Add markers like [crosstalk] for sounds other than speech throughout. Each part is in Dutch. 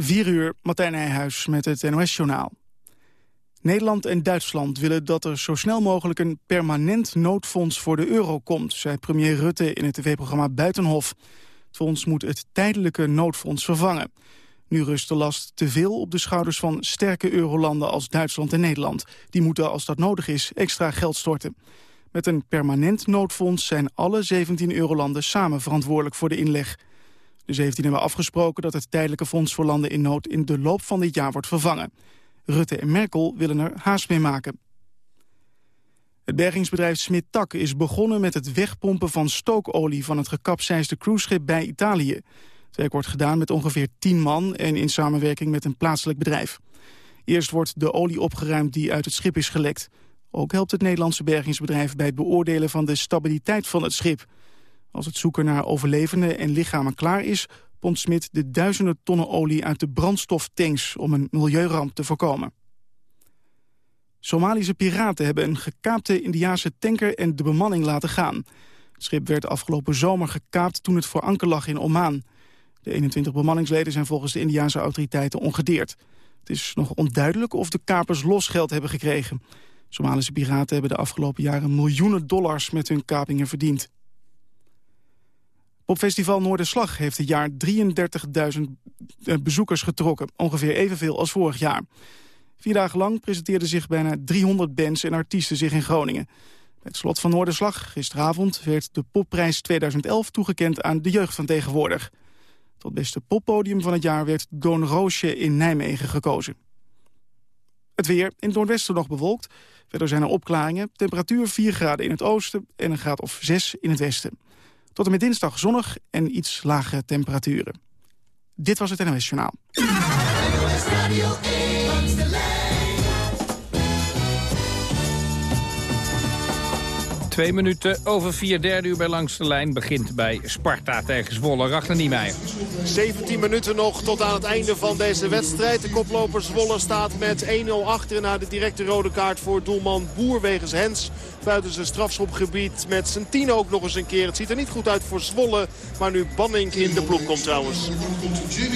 4 uur, Martijn Nijhuis met het NOS-journaal. Nederland en Duitsland willen dat er zo snel mogelijk een permanent noodfonds voor de euro komt, zei premier Rutte in het tv-programma Buitenhof. Het fonds moet het tijdelijke noodfonds vervangen. Nu rust de last te veel op de schouders van sterke eurolanden als Duitsland en Nederland. Die moeten, als dat nodig is, extra geld storten. Met een permanent noodfonds zijn alle 17 eurolanden samen verantwoordelijk voor de inleg. De 17 hebben afgesproken dat het tijdelijke fonds voor landen in nood in de loop van dit jaar wordt vervangen. Rutte en Merkel willen er haast mee maken. Het bergingsbedrijf Smit-Tak is begonnen met het wegpompen van stookolie van het gekapseisde cruiseschip bij Italië. Het werk wordt gedaan met ongeveer 10 man en in samenwerking met een plaatselijk bedrijf. Eerst wordt de olie opgeruimd die uit het schip is gelekt. Ook helpt het Nederlandse bergingsbedrijf bij het beoordelen van de stabiliteit van het schip. Als het zoeken naar overlevenden en lichamen klaar is... pompt Smit de duizenden tonnen olie uit de brandstoftanks... om een milieuramp te voorkomen. Somalische piraten hebben een gekaapte Indiase tanker en de bemanning laten gaan. Het schip werd afgelopen zomer gekaapt toen het voor anker lag in Oman. De 21 bemanningsleden zijn volgens de Indiase autoriteiten ongedeerd. Het is nog onduidelijk of de kapers losgeld hebben gekregen. Somalische piraten hebben de afgelopen jaren miljoenen dollars met hun kapingen verdiend. Popfestival Noorderslag heeft dit jaar 33.000 eh, bezoekers getrokken. Ongeveer evenveel als vorig jaar. Vier dagen lang presenteerden zich bijna 300 bands en artiesten zich in Groningen. Bij het slot van Noorderslag, gisteravond, werd de popprijs 2011 toegekend aan de jeugd van tegenwoordig. Tot beste poppodium van het jaar werd Doon Roosje in Nijmegen gekozen. Het weer, in het noordwesten nog bewolkt. Verder zijn er opklaringen. Temperatuur 4 graden in het oosten en een graad of 6 in het westen. Tot en met dinsdag zonnig en iets lagere temperaturen. Dit was het NOS Journaal. Twee minuten over vier derde uur bij Langs de Lijn begint bij Sparta tegen Zwolle. Ragnar Niemeyer. 17 minuten nog tot aan het einde van deze wedstrijd. De koploper Zwolle staat met 1-0 achter na de directe rode kaart voor doelman Boer wegens Hens. Buiten zijn strafschopgebied met zijn tien ook nog eens een keer. Het ziet er niet goed uit voor Zwolle, maar nu Banning in de ploeg komt trouwens.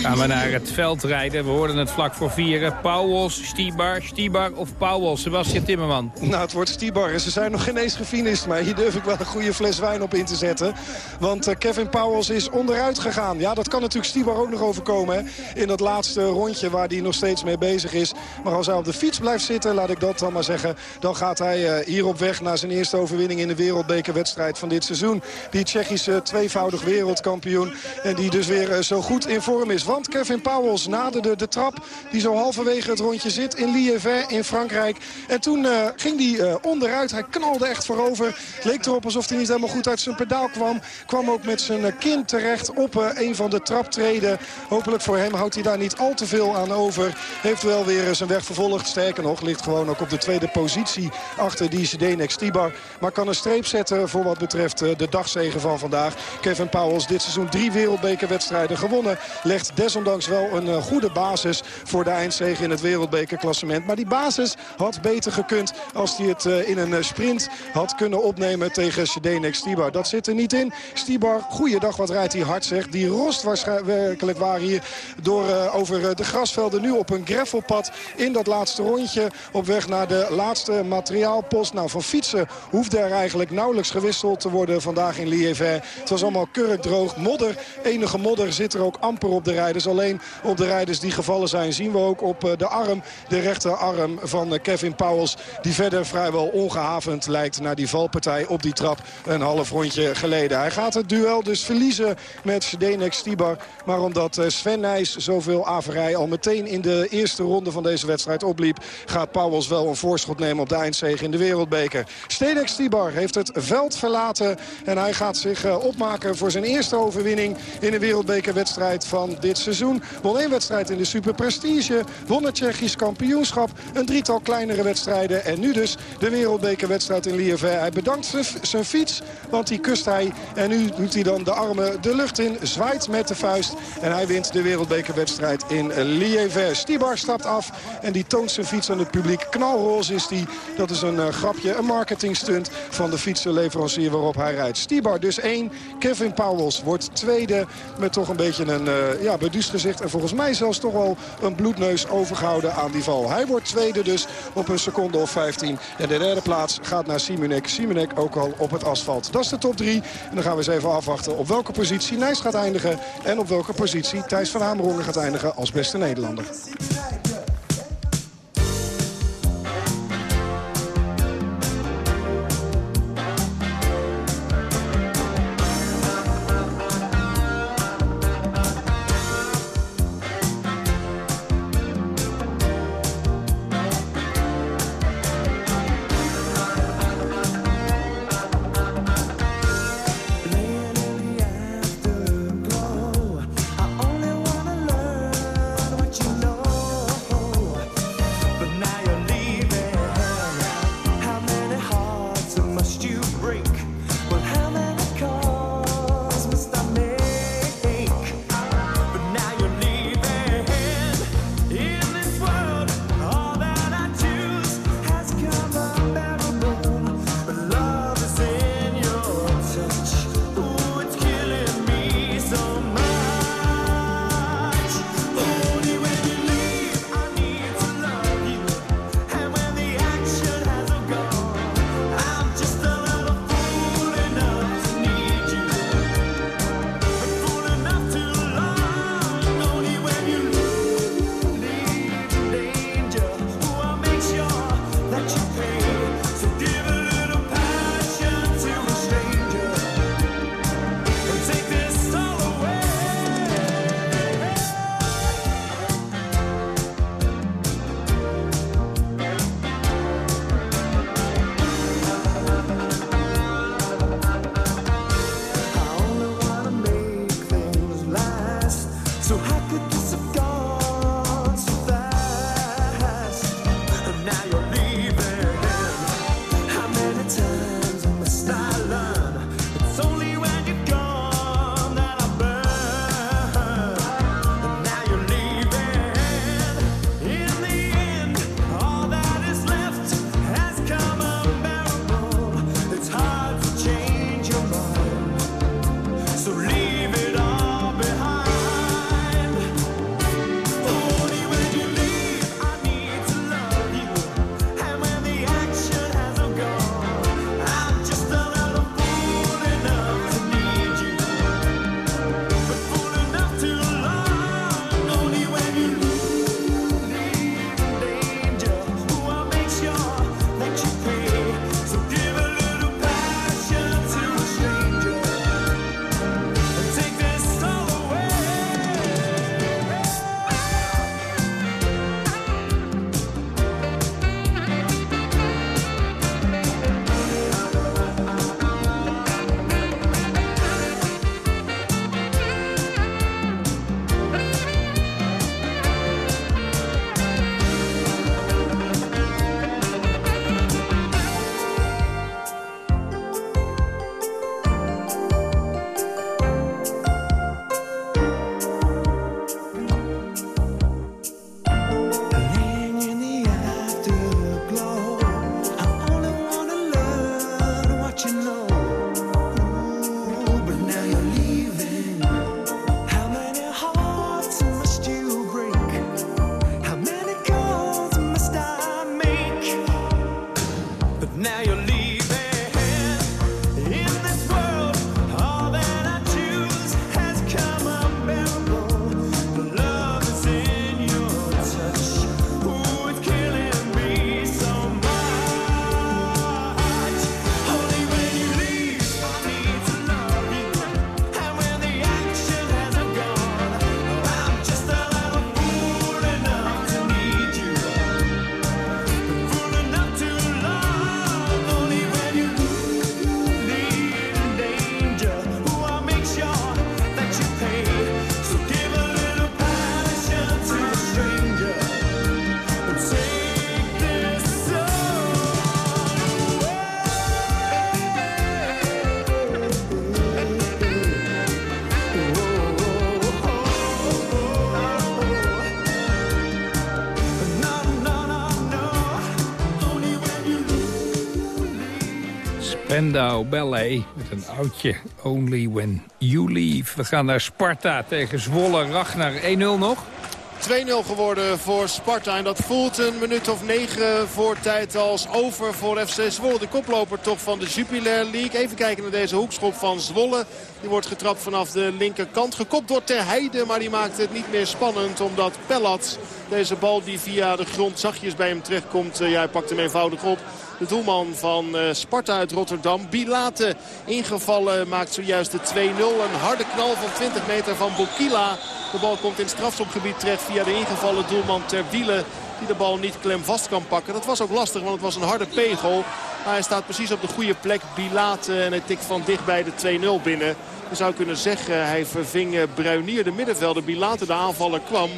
Gaan we naar het veld rijden. We hoorden het vlak voor vieren. Pauwels, Stibar, Stibar of Pauwels. Sebastian Timmerman. Nou, het wordt Stibar. Ze zijn nog geen eens gefinished, maar hier durf ik wel een goede fles wijn op in te zetten. Want uh, Kevin Pauwels is onderuit gegaan. Ja, dat kan natuurlijk Stibar ook nog overkomen hè? in dat laatste rondje waar hij nog steeds mee bezig is. Maar als hij op de fiets blijft zitten, laat ik dat dan maar zeggen... dan gaat hij uh, hier op weg naar zijn eerste overwinning in de wereldbekerwedstrijd van dit seizoen. Die Tsjechische tweevoudig wereldkampioen. En die dus weer uh, zo goed in vorm is. Want Kevin Pauwels naderde de trap die zo halverwege het rondje zit in Liévin in Frankrijk. En toen ging hij onderuit. Hij knalde echt voorover. Leek erop alsof hij niet helemaal goed uit zijn pedaal kwam. Kwam ook met zijn kin terecht op een van de traptreden. Hopelijk voor hem houdt hij daar niet al te veel aan over. Heeft wel weer zijn weg vervolgd. Sterker nog, ligt gewoon ook op de tweede positie achter die Zdenek Stibar. Maar kan een streep zetten voor wat betreft de dagzegen van vandaag. Kevin Powels dit seizoen drie wereldbekerwedstrijden gewonnen. Legt desondanks wel een goede basis voor de eindzege in het wereldbekerklassement. Maar die basis had beter gekund als hij het in een sprint had kunnen opnemen tegen Zdenek Stibar. Dat zit er niet in. Stibar, goeiedag, wat rijdt hij hard zeg. Die rost waarschijnlijk waar hier door, over de grasvelden nu op een greffelpad in dat laatste rondje. Op weg naar de laatste materiaalpost. Nou, van fietsen hoefde er eigenlijk nauwelijks gewisseld te worden vandaag in Liévin. Het was allemaal kurkdroog. Modder, enige modder zit er ook amper op de rijders. Alleen op de rijders die gevallen zijn zien we ook op de arm, de rechterarm van Kevin Powels. Die verder vrijwel ongehavend lijkt naar die valpartij op die trap een half rondje geleden. Hij gaat het duel dus verliezen met Zdenek Stibar. Maar omdat Sven Nijs zoveel averij al meteen in de eerste ronde van deze wedstrijd opliep... gaat Pauwels wel een voorschot nemen op de eindzege in de wereldbeker. Zdenek Stibar heeft het veld verlaten en hij gaat zich opmaken voor zijn eerste overwinning in de wereldbekerwedstrijd van dit seizoen. Won één wedstrijd in de Super Prestige, won het Tsjechisch kampioenschap, een drietal kleinere wedstrijden en nu dus de wereldbekerwedstrijd in Liévin. Hij bedankt zijn fiets, want die kust hij. En nu doet hij dan de armen de lucht in, zwaait met de vuist. En hij wint de wereldbekerwedstrijd in Lièvre. Stibar stapt af en die toont zijn fiets aan het publiek. Knalroze is die. Dat is een uh, grapje, een marketingstunt van de fietsenleverancier waarop hij rijdt. Stibar dus één. Kevin Powels wordt tweede met toch een beetje een uh, ja, gezicht. En volgens mij zelfs toch wel een bloedneus overgehouden aan die val. Hij wordt tweede dus op een seconde of 15. En de derde plaats gaat naar Simonek. Simonek ook al op het asfalt. Dat is de top 3. En dan gaan we eens even afwachten op welke positie Nijs gaat eindigen. En op welke positie Thijs van Hamerongen gaat eindigen als beste Nederlander. Spendau Ballet met een oudje Only When You Leave. We gaan naar Sparta tegen Zwolle. Ragnar 1-0 nog. 2-0 geworden voor Sparta. En dat voelt een minuut of negen voor tijd als over voor FC Zwolle. De koploper toch van de Jupiler League. Even kijken naar deze hoekschop van Zwolle. Die wordt getrapt vanaf de linkerkant. Gekopt door Ter Heide, maar die maakt het niet meer spannend. Omdat Pellat deze bal die via de grond zachtjes bij hem terechtkomt. Uh, ja, hij pakt hem eenvoudig op. De doelman van uh, Sparta uit Rotterdam. Bilate ingevallen maakt zojuist de 2-0. Een harde knal van 20 meter van Bokila. De bal komt in het strafschopgebied terecht via de ingevallen doelman Ter Wiele. Die de bal niet klem vast kan pakken. Dat was ook lastig, want het was een harde pegel. Maar hij staat precies op de goede plek. Bilate en hij tikt van dichtbij de 2-0 binnen. Je zou kunnen zeggen, hij verving Bruinier de middenvelder. Bilate de aanvaller kwam.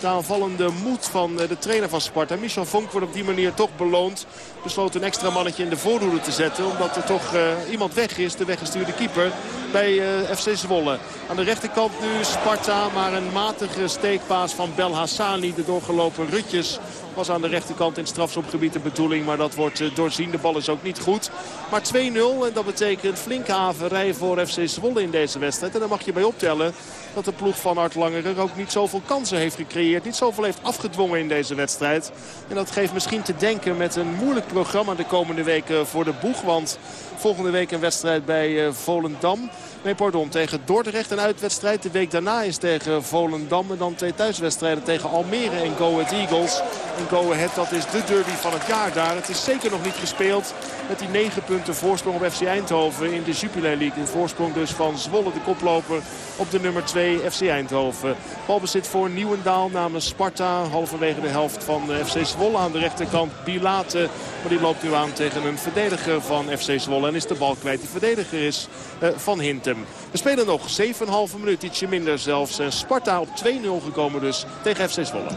De aanvallende moed van eh, de trainer van Sparta. Michel Vonk wordt op die manier toch beloond. Besloot een extra mannetje in de voorhoede te zetten. Omdat er toch uh, iemand weg is. De weggestuurde keeper bij uh, FC Zwolle. Aan de rechterkant nu Sparta. Maar een matige steekpaas van Belhassani. De doorgelopen Rutjes was aan de rechterkant in het strafschopgebied de bedoeling. Maar dat wordt doorzien. De bal is ook niet goed. Maar 2-0 en dat betekent flinke haverij voor FC Zwolle in deze wedstrijd. En daar mag je bij optellen dat de ploeg van Art Langer ook niet zoveel kansen heeft gecreëerd. Niet zoveel heeft afgedwongen in deze wedstrijd. En dat geeft misschien te denken met een moeilijk programma de komende weken voor de boeg. Want volgende week een wedstrijd bij Volendam. Nee, pardon, tegen Dordrecht een uitwedstrijd. De week daarna is tegen Volendam. En dan twee thuiswedstrijden tegen Almere en Go Ahead Eagles. Go Ahead, dat is de derby van het jaar daar. Het is zeker nog niet gespeeld met die negen punten voorsprong op FC Eindhoven in de Jupiler League. Een voorsprong dus van Zwolle, de koploper op de nummer 2 FC Eindhoven. Balbezit voor Nieuwendaal namens Sparta. Halverwege de helft van FC Zwolle aan de rechterkant Bilate. Maar die loopt nu aan tegen een verdediger van FC Zwolle. En is de bal kwijt. Die verdediger is uh, Van Hintem. We spelen nog 7,5 minuut, ietsje minder zelfs. En Sparta op 2-0 gekomen dus tegen FC Zwolle.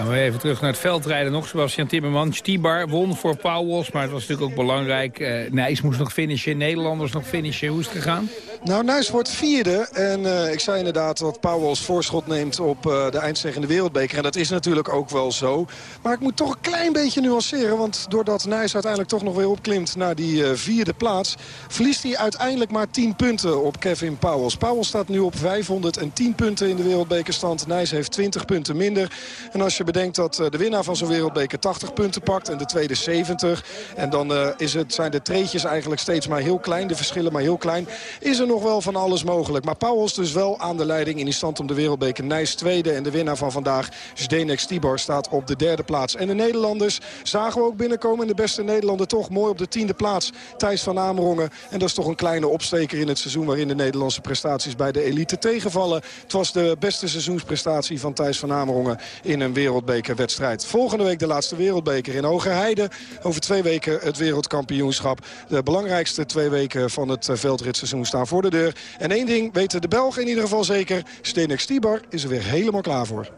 Gaan we even terug naar het veldrijden nog. Sebastian Timmerman, Stibar won voor Pauwels, maar het was natuurlijk ook belangrijk. Uh, Nijs moest nog finishen, Nederlanders nog finishen. Hoe is het gegaan? Nou, Nijs wordt vierde. En uh, ik zei inderdaad dat Pauwels voorschot neemt op uh, de eindzeggende wereldbeker. En dat is natuurlijk ook wel zo. Maar ik moet toch een klein beetje nuanceren. Want doordat Nijs uiteindelijk toch nog weer opklimt naar die uh, vierde plaats... verliest hij uiteindelijk maar 10 punten op Kevin Pauwels. Pauwels staat nu op 510 punten in de wereldbekerstand. Nijs heeft 20 punten minder. En als je bedenkt dat de winnaar van zo'n wereldbeker 80 punten pakt... en de tweede 70... en dan is het, zijn de treetjes eigenlijk steeds maar heel klein. De verschillen maar heel klein. Is er nog wel van alles mogelijk. Maar Pauwels dus wel aan de leiding in die stand om de wereldbeker. Nijs tweede en de winnaar van vandaag, Zdenek Stibor, staat op de derde plaats. En de Nederlanders zagen we ook binnenkomen. En de beste Nederlander toch mooi op de tiende plaats. Thijs van Amerongen. En dat is toch een kleine opsteker in het seizoen... waarin de Nederlandse prestaties bij de elite tegenvallen. Het was de beste seizoensprestatie van Thijs van Amerongen... in een wereldbekerwedstrijd. Volgende week de laatste wereldbeker in Hogerheide. Over twee weken het wereldkampioenschap. De belangrijkste twee weken van het veldritseizoen staan voor de deur. En één ding weten de Belgen in ieder geval zeker. Stenek Stibar is er weer helemaal klaar voor.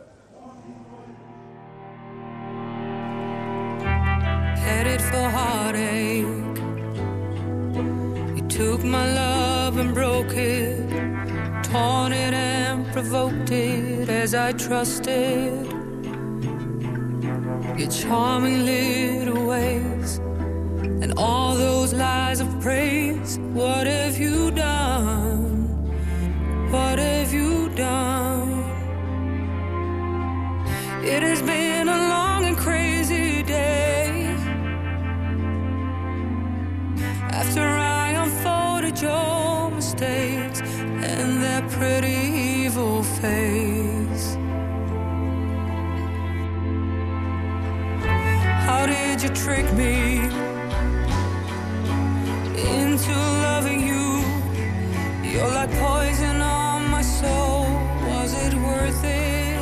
Headed for heartache You took my love and broke it Torn it and provoked it as I trusted Your charming little ways And all those lies of praise, what have you done? What have you done? It has been a long and crazy day. After I unfolded your mistakes and that pretty evil face. How did you trick me? Into loving you. You're like poison on my soul. Was it worth it?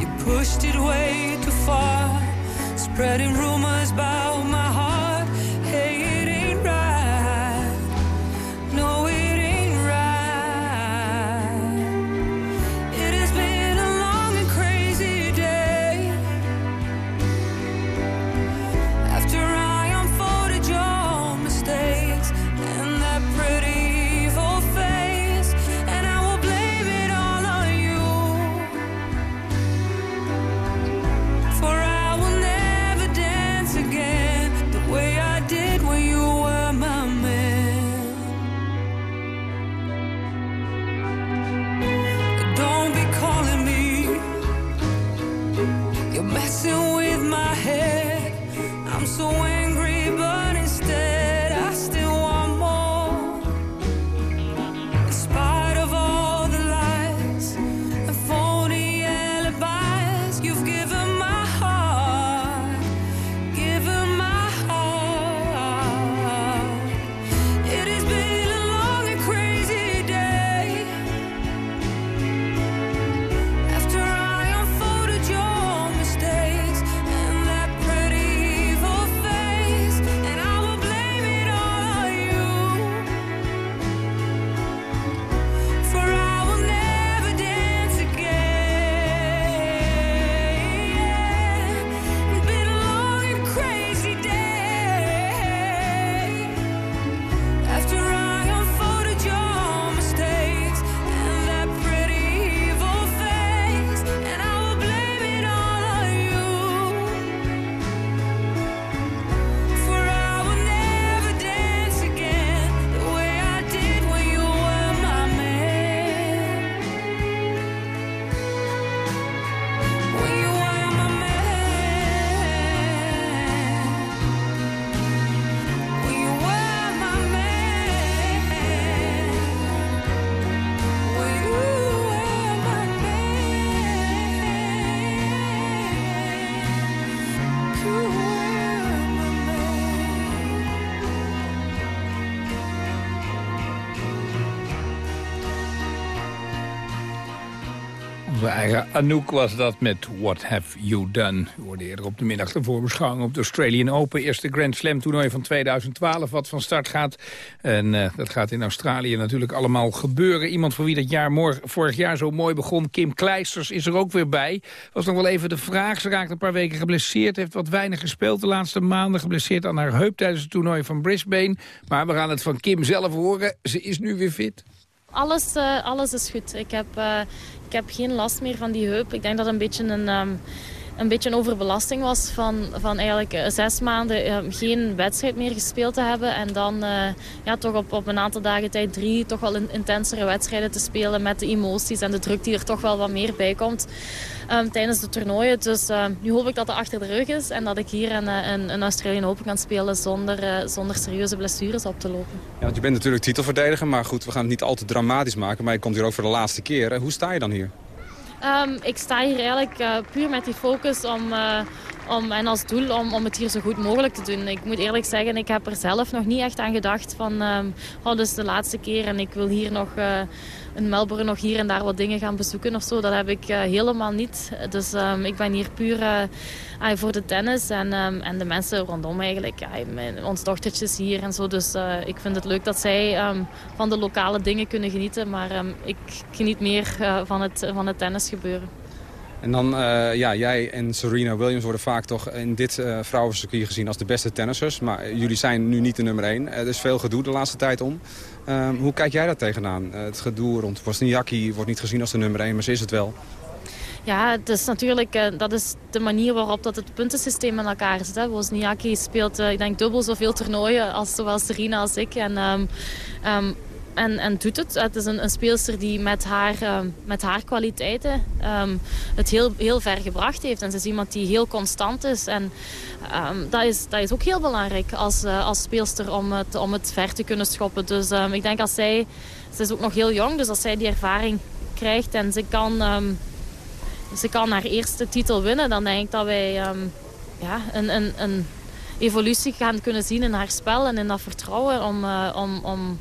You pushed it way too far, spreading rumors about my Anouk was dat met What Have You Done. U hoorde eerder op de middag de voorbeschouwing op de Australian Open. Eerste Grand Slam toernooi van 2012 wat van start gaat. En uh, dat gaat in Australië natuurlijk allemaal gebeuren. Iemand voor wie dat jaar vorig jaar zo mooi begon, Kim Kleisters, is er ook weer bij. Was nog wel even de vraag. Ze raakte een paar weken geblesseerd. Heeft wat weinig gespeeld de laatste maanden. Geblesseerd aan haar heup tijdens het toernooi van Brisbane. Maar we gaan het van Kim zelf horen. Ze is nu weer fit. Alles, uh, alles is goed. Ik heb, uh, ik heb geen last meer van die heup. Ik denk dat een beetje een, um, een beetje een overbelasting was van, van eigenlijk uh, zes maanden uh, geen wedstrijd meer gespeeld te hebben. En dan uh, ja, toch op, op een aantal dagen tijd drie toch wel in, intensere wedstrijden te spelen met de emoties en de druk die er toch wel wat meer bij komt um, tijdens de toernooien. Dus nu hoop ik dat het achter de rug is en dat ik hier een, een, een Australian Open kan spelen zonder, zonder serieuze blessures op te lopen. Ja, je bent natuurlijk titelverdediger, maar goed, we gaan het niet al te dramatisch maken. Maar je komt hier ook voor de laatste keer. Hoe sta je dan hier? Um, ik sta hier eigenlijk uh, puur met die focus om, uh, om, en als doel om, om het hier zo goed mogelijk te doen. Ik moet eerlijk zeggen, ik heb er zelf nog niet echt aan gedacht van, um, oh, de laatste keer en ik wil hier nog... Uh, in Melbourne nog hier en daar wat dingen gaan bezoeken of zo. Dat heb ik uh, helemaal niet. Dus um, ik ben hier puur uh, voor de tennis en, um, en de mensen rondom eigenlijk. Mijn, ons dochtertjes hier en zo. Dus uh, ik vind het leuk dat zij um, van de lokale dingen kunnen genieten. Maar ik geniet meer van, het, van het tennis gebeuren. En dan, uh, ja, jij en Serena Williams worden vaak toch in dit uh, vrouwencircuit gezien als de beste tennissers. Maar jullie zijn nu niet de nummer 1. Er is veel gedoe de laatste tijd om. Uh, hoe kijk jij daar tegenaan? het gedoe rond Wozniacki wordt niet gezien als de nummer 1, maar ze is het wel. Ja, het is natuurlijk dat is de manier waarop dat het puntensysteem in elkaar zit. Hè. Wozniacki speelt, ik denk, dubbel zoveel toernooien als zowel Serena als ik. En, um, um, en, en doet het. Het is een, een speelster die met haar, uh, met haar kwaliteiten um, het heel, heel ver gebracht heeft. En ze is iemand die heel constant is. En um, dat, is, dat is ook heel belangrijk als, uh, als speelster om het, om het ver te kunnen schoppen. Dus ik denk als zij... Ze is ook nog heel jong, dus als zij die ervaring krijgt en ze kan, ze kan haar eerste titel winnen... dan denk ik dat wij ja, een, een, een evolutie gaan kunnen zien in haar spel en in dat vertrouwen om... Uh, om, om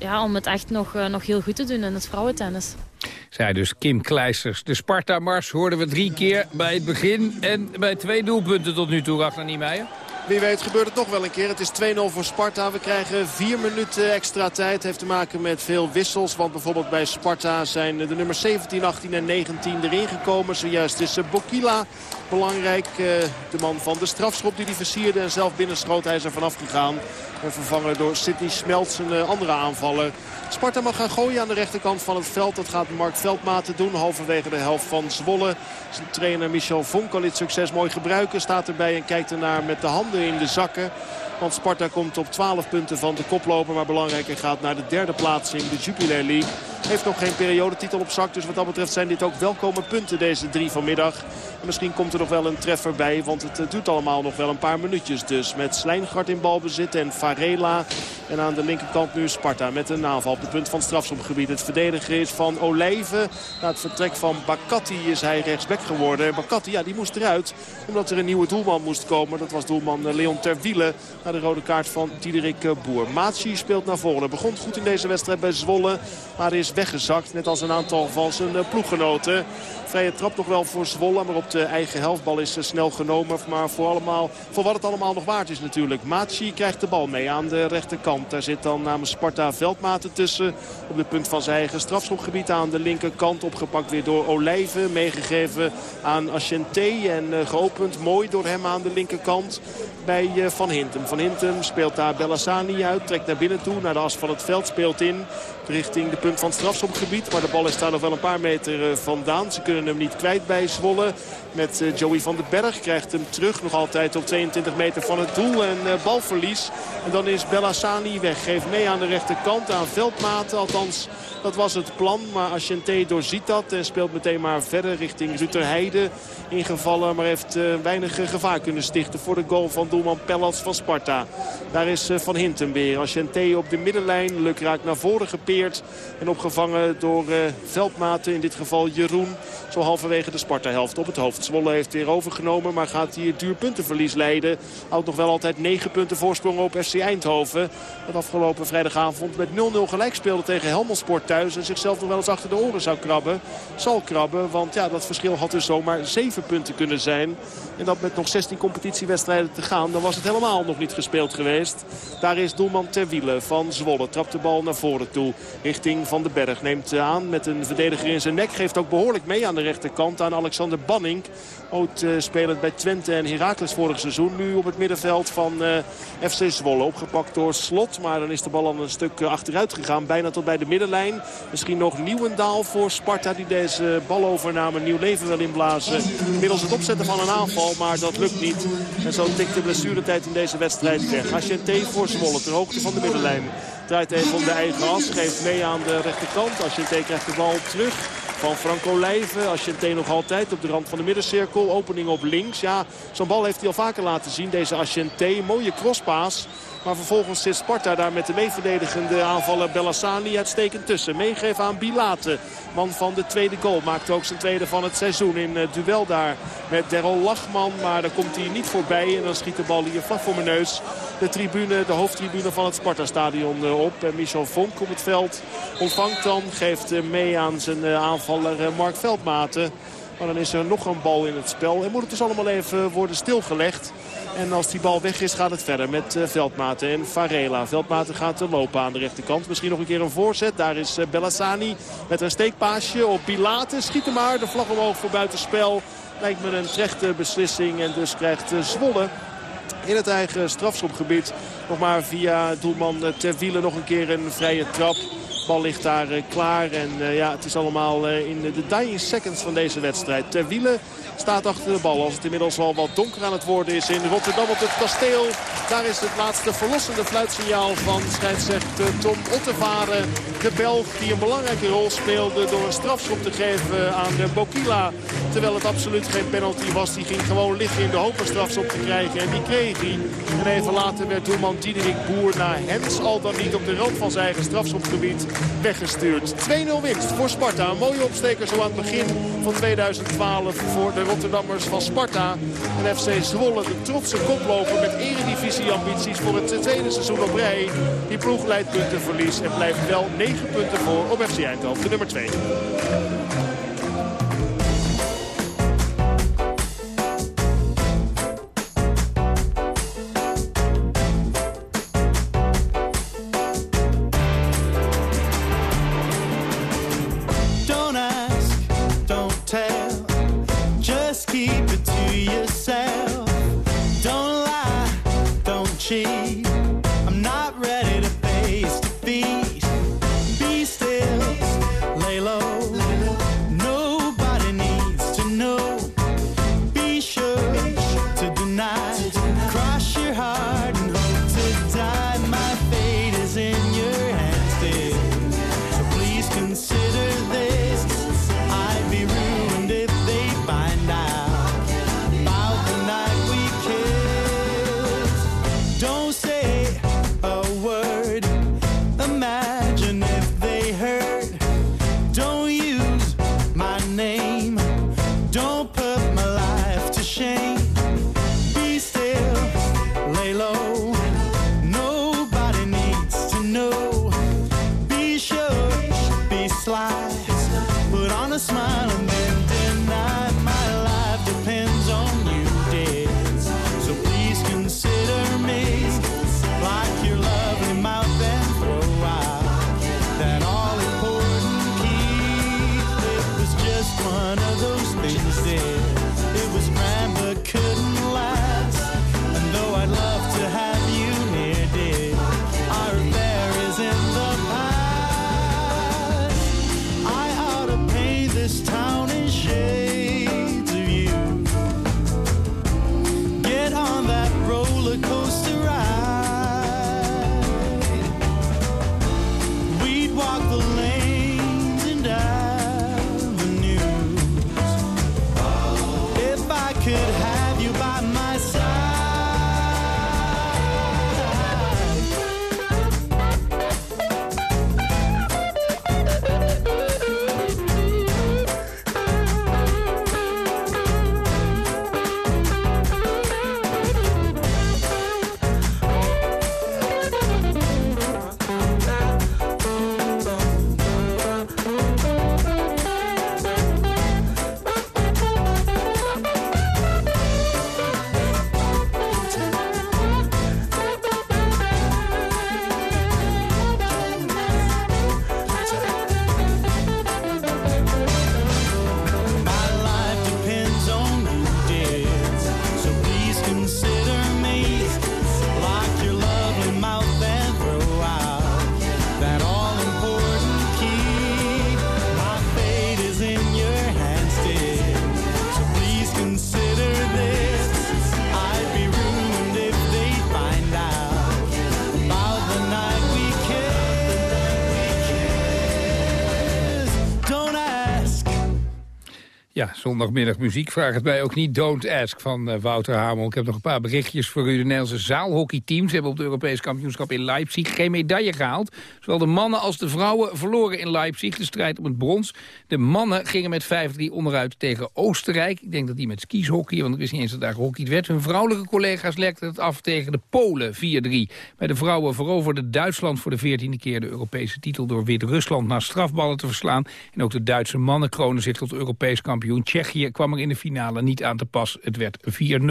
ja, om het echt nog, uh, nog heel goed te doen in het vrouwentennis. Zij dus Kim Kleisters. De Sparta-mars hoorden we drie keer bij het begin. En bij twee doelpunten tot nu toe, Ragnar Niemeyer. Wie weet gebeurt het nog wel een keer. Het is 2-0 voor Sparta. We krijgen vier minuten extra tijd. heeft te maken met veel wissels. Want bijvoorbeeld bij Sparta zijn de nummers 17, 18 en 19 erin gekomen. Zojuist is Bokila belangrijk. Eh, de man van de strafschop die die versierde. En zelf binnenschoot hij is er vanaf gegaan. En vervangen door Sidney Smelts, een eh, andere aanvaller. Sparta mag gaan gooien aan de rechterkant van het veld. Dat gaat Mark Veldmaten doen. Halverwege de helft van Zwolle. Zijn trainer Michel Vonk kan dit succes mooi gebruiken. Staat erbij en kijkt ernaar met de handen in de zakken. Want Sparta komt op 12 punten van de koploper. Maar belangrijker gaat naar de derde plaats in de Jupiler League. Heeft nog geen periodetitel op zak. Dus wat dat betreft zijn dit ook welkome punten deze drie vanmiddag. En misschien komt er nog wel een treffer bij. Want het eh, doet allemaal nog wel een paar minuutjes. Dus met Slijngard in balbezit en Varela. En aan de linkerkant nu Sparta met een aanval op het punt van strafschopgebied. Het verdediger is van Olijven. Na het vertrek van Bakati is hij rechtsback geworden. Bakati ja, die moest eruit omdat er een nieuwe doelman moest komen. Dat was doelman eh, Leon Terwiele. Na de rode kaart van Diederik eh, Boer. Maatsi speelt naar voren. Begon goed in deze wedstrijd bij Zwolle. Maar is weggezakt. Net als een aantal van zijn ploeggenoten. Vrije trap nog wel voor Zwolle. Maar op de eigen helftbal is snel genomen. Maar voor, allemaal, voor wat het allemaal nog waard is natuurlijk. Maatsi krijgt de bal mee aan de rechterkant. Daar zit dan namens Sparta Veldmaten tussen. Op de punt van zijn eigen strafschopgebied aan de linkerkant. Opgepakt weer door Olijven. Meegegeven aan Asciente. En uh, geopend mooi door hem aan de linkerkant bij uh, Van Hintem. Van Hintem speelt daar Bellassani uit. Trekt naar binnen toe. Naar de as van het veld speelt in richting de punt van het strafschopgebied. Maar de bal is daar nog wel een paar meter vandaan. Ze kunnen hem niet kwijt bij Zwolle. Met Joey van den Berg krijgt hem terug. Nog altijd op 22 meter van het doel. En balverlies. En dan is Bellassani weg. Geeft mee aan de rechterkant aan veldmaten. Althans, dat was het plan. Maar Asciente doorziet dat en speelt meteen maar verder richting Rutterheide. Ingevallen, maar heeft uh, weinig gevaar kunnen stichten voor de goal van doelman Pellats van Sparta. Daar is uh, Van Hintem weer. Asciente op de middenlijn. Luk raakt naar voren gepeerd. En opgevangen door veldmaten, in dit geval Jeroen. Zo halverwege de Sparta-helft op het hoofd. Zwolle heeft weer overgenomen, maar gaat hier duur puntenverlies leiden. Houdt nog wel altijd 9 punten voorsprong op FC Eindhoven. Dat afgelopen vrijdagavond met 0-0 gelijk speelde tegen Helmond Sport En zichzelf nog wel eens achter de oren zou krabben. Zal krabben, want ja, dat verschil had dus zomaar 7 punten kunnen zijn. En dat met nog 16 competitiewedstrijden te gaan. Dan was het helemaal nog niet gespeeld geweest. Daar is doelman ter wiele van Zwolle. Trapt de bal naar voren toe. Richting Van den Berg. Neemt aan met een verdediger in zijn nek. Geeft ook behoorlijk mee aan de rechterkant aan Alexander Banning. Oud uh, spelend bij Twente en Heracles vorig seizoen. Nu op het middenveld van eh, FC Zwolle. Opgepakt door Slot. Maar dan is de bal al een stuk uh, achteruit gegaan. Bijna tot bij de middenlijn. Misschien nog Nieuwendaal voor Sparta. Die deze balovername nieuw leven wil inblazen. Middels het opzetten van een aanval. Maar dat lukt niet. En zo tikt de blessuretijd in deze wedstrijd weg. Asiente voor Zwolle. Ter hoogte van de middenlijn. Draait even om de eigen as. Geeft mee aan de rechterkant. Asiente krijgt de bal terug van Franco Leijven. Asiente nog altijd op de rand van de middencirkel. Opening op links. Ja, zo'n bal heeft hij al vaker laten zien. Deze Asiente. Mooie crosspaas. Maar vervolgens zit Sparta daar met de meeverdedigende aanvaller Bellassani uitstekend tussen. Meegeven aan Bilate. Man van de tweede goal. Maakt ook zijn tweede van het seizoen in het duel daar met Daryl Lachman. Maar daar komt hij niet voorbij. En dan schiet de bal hier vlak voor mijn neus. De tribune, de hoofdtribune van het Sparta-stadion eh, op. En Michel Vonk op het veld ontvangt dan. Geeft eh, mee aan zijn eh, aanvaller Mark Veldmaten. Maar dan is er nog een bal in het spel. En moet het dus allemaal even worden stilgelegd. En als die bal weg is gaat het verder met uh, Veldmaten en Varela. Veldmaten gaat lopen aan de rechterkant. Misschien nog een keer een voorzet. Daar is uh, Bellassani met een steekpaasje op Pilate. Schiet hem maar. De vlag omhoog voor buitenspel. Lijkt me een terechte beslissing. En dus krijgt uh, Zwolle in het eigen strafschopgebied. Nog maar via doelman Ter Wielen nog een keer een vrije trap. Bal ligt daar klaar. En ja, het is allemaal in de dying seconds van deze wedstrijd. Ter Wielen staat achter de bal. Als het inmiddels al wat donker aan het worden is in Rotterdam op het kasteel. Daar is het laatste verlossende fluitsignaal van scheidsrechter Tom Ottevaren. De Belg die een belangrijke rol speelde door een strafschop te geven aan Bokila. Terwijl het absoluut geen penalty was. Die ging gewoon liggen in de hoop een strafschop te krijgen. En die kreeg hij. En even later werd doelman Diederik Boer na Hens al dan niet op de rand van zijn eigen strafschopgebied weggestuurd. 2-0 winst voor Sparta. Een mooie opsteker zo aan het begin van 2012 voor de Rotterdammers van Sparta. En FC Zwolle, de trotse koploper met eredivisieambities voor het tweede seizoen op rij. Die ploeg leidt puntenverlies en blijft wel 9 punten voor op FC Eindhoven, de nummer 2. Zondagmiddag muziek. Vraag het mij ook niet. Don't Ask van uh, Wouter Hamel. Ik heb nog een paar berichtjes voor u. De Nederlandse zaalhockeyteams hebben op het Europees kampioenschap in Leipzig geen medaille gehaald. Zowel de mannen als de vrouwen verloren in Leipzig de strijd om het brons. De mannen gingen met 5-3 onderuit tegen Oostenrijk. Ik denk dat die met skis hockey, want er is niet eens dat daar gehockeyd werd. Hun vrouwelijke collega's lekten het af tegen de Polen 4-3. Bij de vrouwen veroverde Duitsland voor de veertiende keer de Europese titel... door Wit-Rusland naar strafballen te verslaan. En ook de Duitse mannen kronen zich tot Europees kampioen. Tsjechië kwam er in de finale niet aan te pas. Het werd 4-0.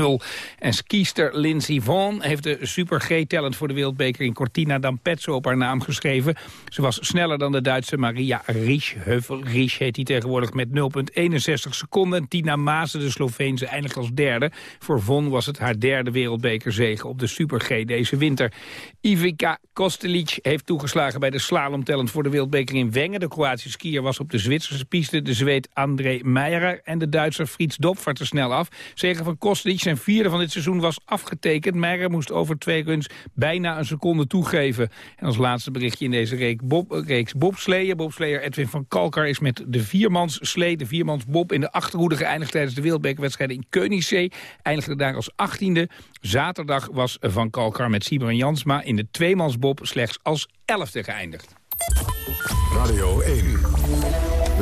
En skiester Lindsey Vonn heeft de Super G-talent voor de wereldbeker in Cortina d'Ampezzo op haar naam geschreven. Ze was sneller dan de Duitse Maria Riesheuvel. Riesch heet hij tegenwoordig met 0,61 seconden. Tina Maase, de Sloveense, eindigt als derde. Voor Von was het haar derde wereldbekerzege op de Super G deze winter. Ivica Kostelic heeft toegeslagen bij de slalomtalent voor de wereldbeker in Wengen. De Kroatische skier was op de Zwitserse piste. De Zweed André Meijer en de Duitser Frits Dopfer te snel af. Zegen van Kostic, zijn vierde van dit seizoen, was afgetekend. Meijer moest over twee runs bijna een seconde toegeven. En als laatste berichtje in deze reeks, Bob, reeks bobsleeën. Bobsleer Edwin van Kalkar is met de viermans slee, de viermans bob... in de achterhoede geëindigd tijdens de wereldbekerwedstrijden in Koningszee. Eindigde daar als achttiende. Zaterdag was Van Kalkar met Simon Jansma in de tweemansbob slechts als elfde geëindigd. Radio 1,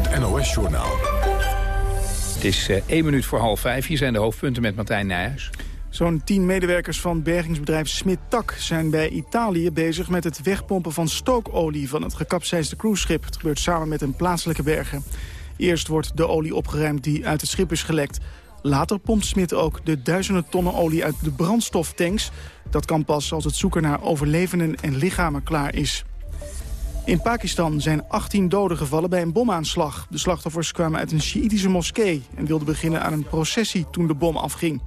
het NOS-journaal. Het is uh, één minuut voor half vijf. Hier zijn de hoofdpunten met Martijn Nijhuis. Zo'n tien medewerkers van bergingsbedrijf Smit-Tak zijn bij Italië bezig met het wegpompen van stookolie van het gekapseisde cruiseschip. Het gebeurt samen met een plaatselijke berger. Eerst wordt de olie opgeruimd die uit het schip is gelekt. Later pompt Smit ook de duizenden tonnen olie uit de brandstoftanks. Dat kan pas als het zoeken naar overlevenden en lichamen klaar is. In Pakistan zijn 18 doden gevallen bij een bomaanslag. De slachtoffers kwamen uit een Sjiïtische moskee... en wilden beginnen aan een processie toen de bom afging.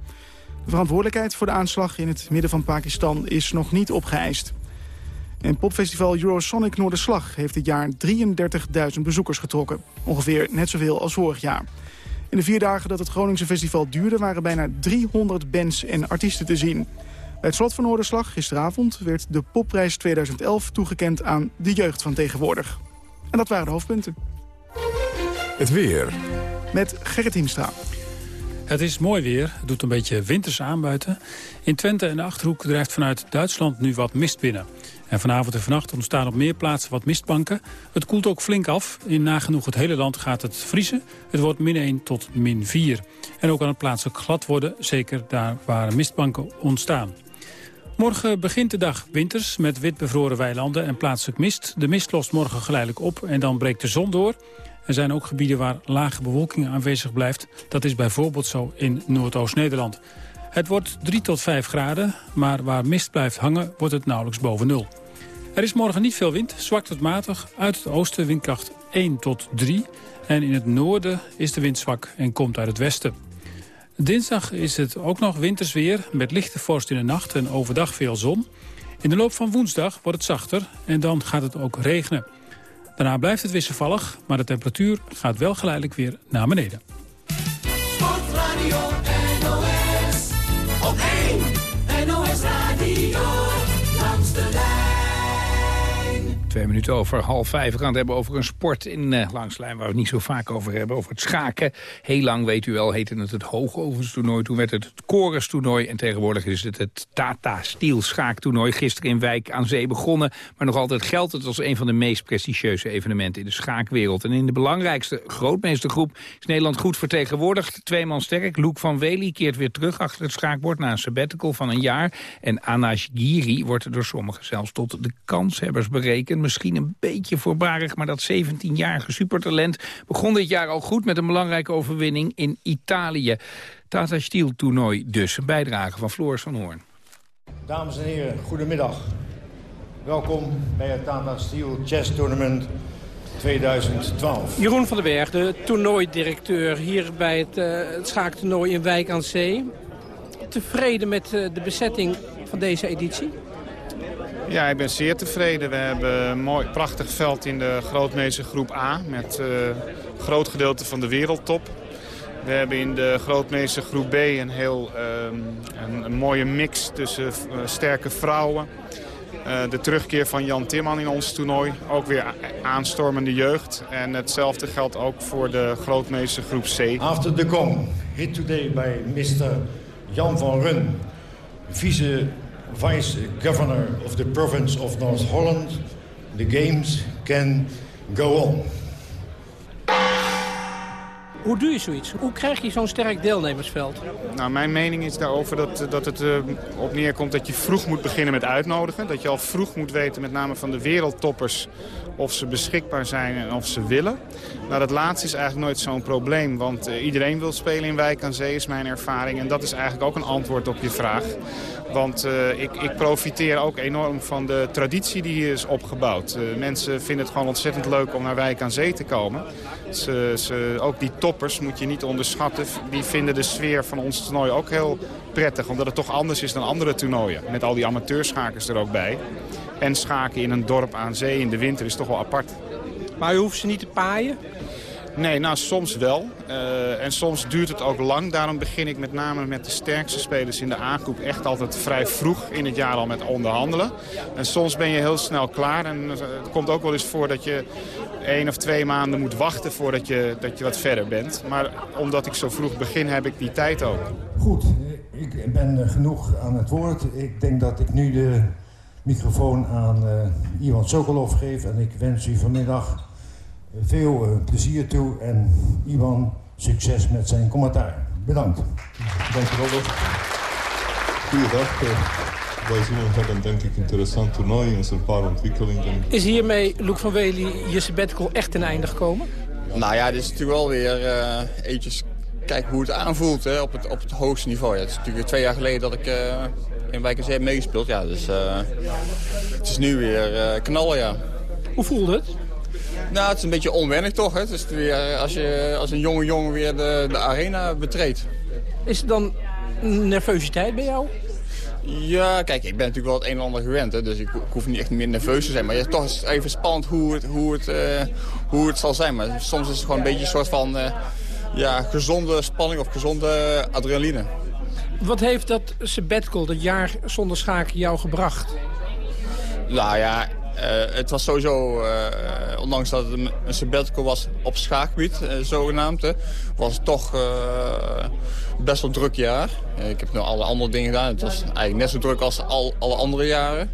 De verantwoordelijkheid voor de aanslag in het midden van Pakistan is nog niet opgeëist. En popfestival Eurosonic Noorderslag heeft dit jaar 33.000 bezoekers getrokken. Ongeveer net zoveel als vorig jaar. In de vier dagen dat het Groningse festival duurde... waren bijna 300 bands en artiesten te zien. Bij het slot van Noorderslag gisteravond werd de popprijs 2011 toegekend aan de jeugd van tegenwoordig. En dat waren de hoofdpunten. Het weer. Met Gerrit Hiemstra. Het is mooi weer. Het doet een beetje winters aan buiten. In Twente en de Achterhoek drijft vanuit Duitsland nu wat mist binnen. En vanavond en vannacht ontstaan op meer plaatsen wat mistbanken. Het koelt ook flink af. In nagenoeg het hele land gaat het vriezen. Het wordt min 1 tot min 4. En ook aan het plaatselijk glad worden, zeker daar waar mistbanken ontstaan. Morgen begint de dag winters met wit bevroren weilanden en plaatselijk mist. De mist lost morgen geleidelijk op en dan breekt de zon door. Er zijn ook gebieden waar lage bewolking aanwezig blijft. Dat is bijvoorbeeld zo in Noordoost-Nederland. Het wordt 3 tot 5 graden, maar waar mist blijft hangen wordt het nauwelijks boven nul. Er is morgen niet veel wind, zwak tot matig. Uit het oosten windkracht 1 tot 3. En in het noorden is de wind zwak en komt uit het westen. Dinsdag is het ook nog wintersweer met lichte vorst in de nacht en overdag veel zon. In de loop van woensdag wordt het zachter en dan gaat het ook regenen. Daarna blijft het wisselvallig, maar de temperatuur gaat wel geleidelijk weer naar beneden. Sportradio NOS, op 1 NOS Radio. Twee minuten over half vijf. We gaan het hebben over een sport in uh, Langslijn... waar we het niet zo vaak over hebben, over het schaken. Heel lang, weet u wel, heette het het Hoogovenstoernooi. Toen werd het het Chorus-toernooi. En tegenwoordig is het het Tata Steel schaaktoernooi. Gisteren in Wijk aan Zee begonnen. Maar nog altijd geldt het als een van de meest prestigieuze evenementen... in de schaakwereld. En in de belangrijkste grootmeestergroep is Nederland goed vertegenwoordigd. Twee man sterk. Loek van Wely keert weer terug achter het schaakbord... na een sabbatical van een jaar. En Anash Giri wordt door sommigen zelfs tot de kanshebbers berekend misschien een beetje voorbarig... maar dat 17-jarige supertalent begon dit jaar al goed... met een belangrijke overwinning in Italië. Tata Steel toernooi dus. Een bijdrage van Floris van Hoorn. Dames en heren, goedemiddag. Welkom bij het Tata Steel Chess Tournament 2012. Jeroen van den Berg, de toernooidirecteur hier bij het, uh, het schaaktoernooi in Wijk aan Zee. Tevreden met uh, de bezetting van deze editie? Ja, ik ben zeer tevreden. We hebben een mooi, prachtig veld in de grootmeestergroep A... met een groot gedeelte van de wereldtop. We hebben in de grootmeestergroep B een heel um, een, mooie mix tussen uh, sterke vrouwen. Eh, de terugkeer van Jan Timman in ons toernooi. Ook weer aanstormende jeugd. En hetzelfde geldt ook voor de groep C. After the gong, hit today by Mr. Jan van Run, vice vice governor of the province of North Holland. The games can go on. Hoe doe je zoiets? Hoe krijg je zo'n sterk deelnemersveld? Nou, mijn mening is daarover dat, dat het uh, op neerkomt dat je vroeg moet beginnen met uitnodigen. Dat je al vroeg moet weten, met name van de wereldtoppers, of ze beschikbaar zijn en of ze willen. Nou, dat laatste is eigenlijk nooit zo'n probleem, want uh, iedereen wil spelen in Wijk aan Zee, is mijn ervaring. En dat is eigenlijk ook een antwoord op je vraag. Want uh, ik, ik, profiteer ook enorm van de traditie die hier is opgebouwd. Uh, mensen vinden het gewoon ontzettend leuk om naar Wijk aan Zee te komen. Ze, ze, ook die toppers moet je niet onderschatten. Die vinden de sfeer van ons toernooi ook heel prettig. Omdat het toch anders is dan andere toernooien. Met al die amateurschakers er ook bij. En schaken in een dorp aan zee in de winter is toch wel apart. Maar je hoeft ze niet te paaien? Nee, nou soms wel. Uh, en soms duurt het ook lang. Daarom begin ik met name met de sterkste spelers in de A-groep echt altijd vrij vroeg in het jaar al met onderhandelen. En soms ben je heel snel klaar. En het komt ook wel eens voor dat je één of twee maanden moet wachten voordat je, dat je wat verder bent. Maar omdat ik zo vroeg begin heb ik die tijd ook. Goed, ik ben genoeg aan het woord. Ik denk dat ik nu de microfoon aan uh, Ivan Sokolov geef. En ik wens u vanmiddag veel uh, plezier toe en Ivan succes met zijn commentaar. Bedankt. Dank u wel. Goeiedag. Wij zien hebben denk ik interessant toernooi en een paar ontwikkelingen. Is hiermee Luc van Wely je sabbatical echt ten einde gekomen? Nou ja, dit is natuurlijk wel weer uh, eventjes kijken hoe het aanvoelt hè, op, het, op het hoogste niveau. Ja, het is natuurlijk twee jaar geleden dat ik uh, in Wijk heb meegespeeld. Ja, dus uh, het is nu weer knallen, ja. Hoe voelde het? Nou, het is een beetje onwennig toch. Hè? Het is weer als je als een jonge jongen weer de, de arena betreedt. Is er dan nervositeit bij jou? Ja, kijk, ik ben natuurlijk wel het een en ander gewend. Hè, dus ik, ik, hoef niet echt meer nerveus te zijn. Maar het is toch even spannend hoe het, hoe, het, uh, hoe het zal zijn. Maar soms is het gewoon een beetje een soort van uh, ja, gezonde spanning of gezonde adrenaline. Wat heeft dat sabbatical, dat jaar zonder schaken, jou gebracht? Nou ja, het was sowieso, uh, ondanks dat het een, sabbatical was op schaakgebied, uh, zogenaamd, was het toch best wel druk jaar. ik heb nu alle andere dingen gedaan. Het was eigenlijk net zo druk als al, alle andere jaren.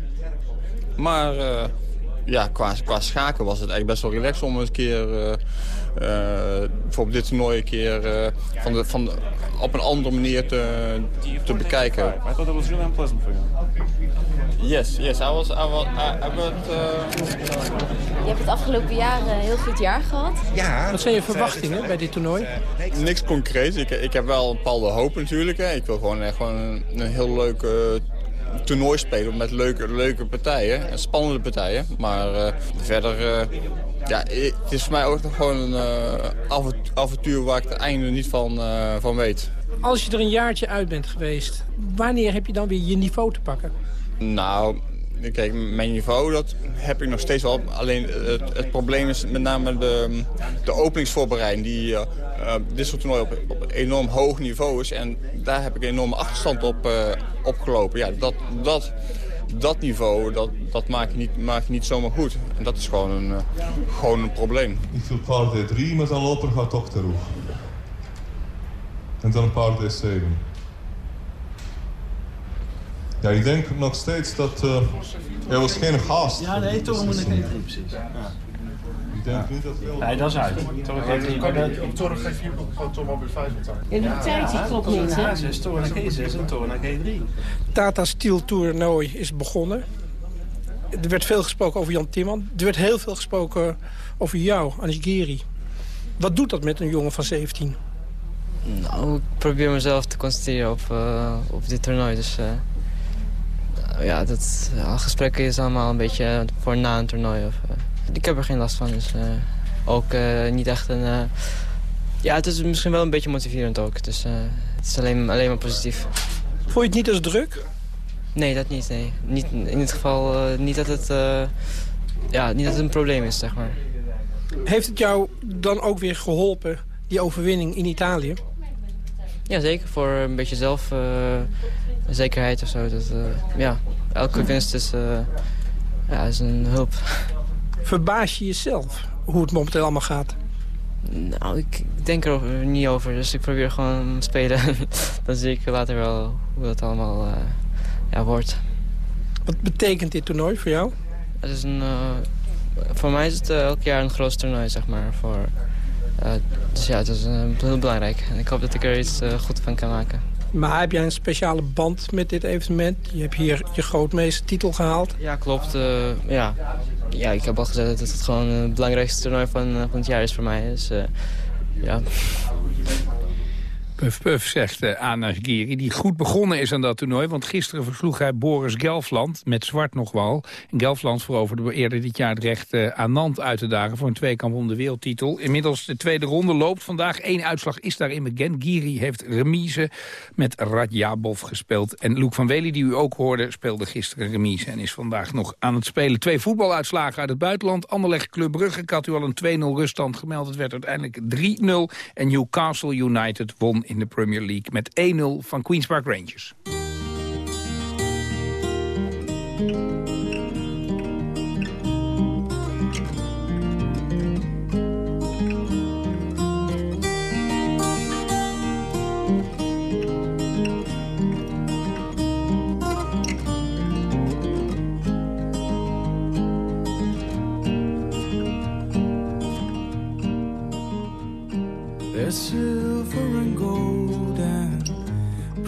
Maar ja, qua, qua schaken was het eigenlijk best wel relaxed om een keer... bijvoorbeeld dit toernooi een keer van de, van de, op een andere manier te, te bekijken. I thought it was really unpleasant for you. Yes, yes, I was, I was, I, I got, uh... Je hebt het afgelopen jaar een heel goed jaar gehad. Ja. Wat zijn je verwachtingen bij dit toernooi? Niks concreets. Ik, ik heb wel een bepaalde hoop natuurlijk. Hè. Ik wil gewoon, echt gewoon een heel leuk uh, toernooi spelen met leuke, leuke partijen. En spannende partijen. Maar uh, verder, uh, ja, het is voor mij ook nog gewoon een avontuur waar ik het einde niet van, van weet. Als je er een jaartje uit bent geweest, wanneer heb je dan weer je niveau te pakken? Nou, kijk, mijn niveau dat heb ik nog steeds wel. Alleen het, het probleem is met name de, de openingsvoorbereiding. Die uh, dit soort toernooi op, op enorm hoog niveau is. En daar heb ik een enorme achterstand op uh, opgelopen. Ja, dat, dat, dat niveau, dat, dat maak, je niet, maak je niet zomaar goed. En dat is gewoon een, gewoon een probleem. Ik viel paar D3, maar dan loper gaat toch te hoog. En dan een paar D7. Ja, ik denk nog steeds dat uh, er was geen haast. Ja, nee, toch moet ik niet precies. Ja. Ik denk niet dat veel... Nee, dat is uit. Torre G3. Torre G4 gewoon toch maar bij 5 Ja, die tijd die klopt niet, hè? Ja, Torre naar G6 en Torre naar G3. Tata Steel Toernooi is begonnen. Er werd veel gesproken over Jan Timman. Er werd heel veel gesproken over jou, Anish Giri. Wat doet dat met een jongen van 17? Nou, ik probeer mezelf te concentreren op, uh, op dit toernooi. Dus uh, ja, dat ja, gesprekken is allemaal een beetje voor na een toernooi. Of, uh, ik heb er geen last van, dus ook niet echt een... ja, het is misschien wel een beetje motiverend ook. Dus het is alleen, alleen maar positief. Voel je het niet als druk? Nee, dat niet. Nee. niet in dit geval niet, dat het, ja, niet dat het een probleem is, zeg maar. Heeft het jou dan ook weer geholpen, die overwinning in Italië? Ja, zeker. Voor een beetje zelfzekerheid of zo. Dat, eh, ja, elke winst is, eh, ja, is een hulp. Verbaas je jezelf hoe het momenteel allemaal gaat? Nou, ik denk er niet over. Dus ik probeer gewoon te spelen. [laughs] Dan zie ik later wel hoe dat allemaal uh, ja, wordt. Wat betekent dit toernooi voor jou? Het is een, uh, voor mij is het uh, elk jaar een groot toernooi, zeg maar. Voor, dus ja, het is heel belangrijk. En ik hoop dat ik er iets goed van kan maken. Maar heb jij een speciale band met dit evenement? Je hebt hier je grootmeestertitel gehaald. Ja, klopt. ja. ja, ik heb al gezegd dat het gewoon het belangrijkste toernooi van, van het jaar is voor mij. Dus ja, Puff Puff, zegt uh, Anas Giri, die goed begonnen is aan dat toernooi. Want gisteren versloeg hij Boris Gelfland, met zwart nog wel. En Gelfland veroverde eerder dit jaar het recht uh, aan Nant uit te dagen... voor een tweekamp om de wereldtitel. Inmiddels de tweede ronde loopt vandaag. Eén uitslag is daarin bekend. Giri heeft remise met Radjabov gespeeld. En Luc van Wely, die u ook hoorde, speelde gisteren remise... en is vandaag nog aan het spelen. Twee voetbaluitslagen uit het buitenland. Anderlecht Club Brugge, ik had u al een 2-0 ruststand gemeld. Het werd uiteindelijk 3-0. En Newcastle United won in de Premier League met 1-0 van Queen's Park Rangers.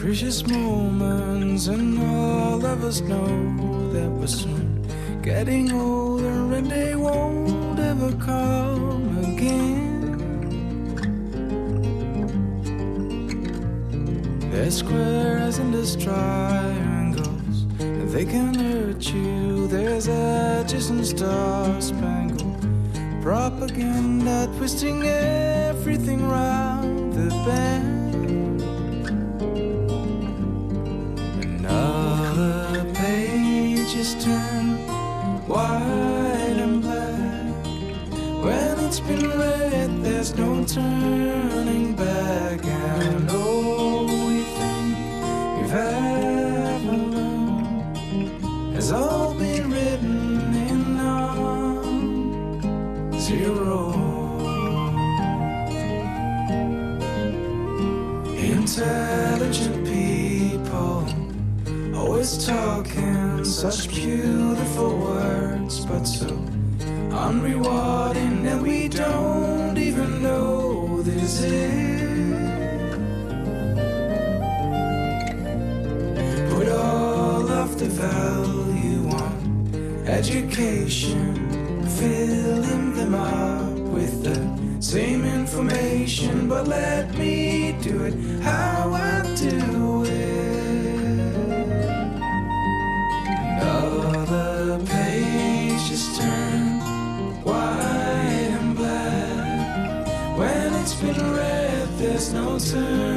Precious moments and all of us know that we're soon getting older and they won't ever come again. There's squares and there's triangles, and they can hurt you. There's edges and star spangled propaganda twisting everything round the bend. It's been read, there's no turning back. And all we think we've ever learned has all been written in zero. Intelligent people always talking such beautiful words, but so we don't even know this is. Put all of the value on education, filling them up with the same information, but let me do it how I do closer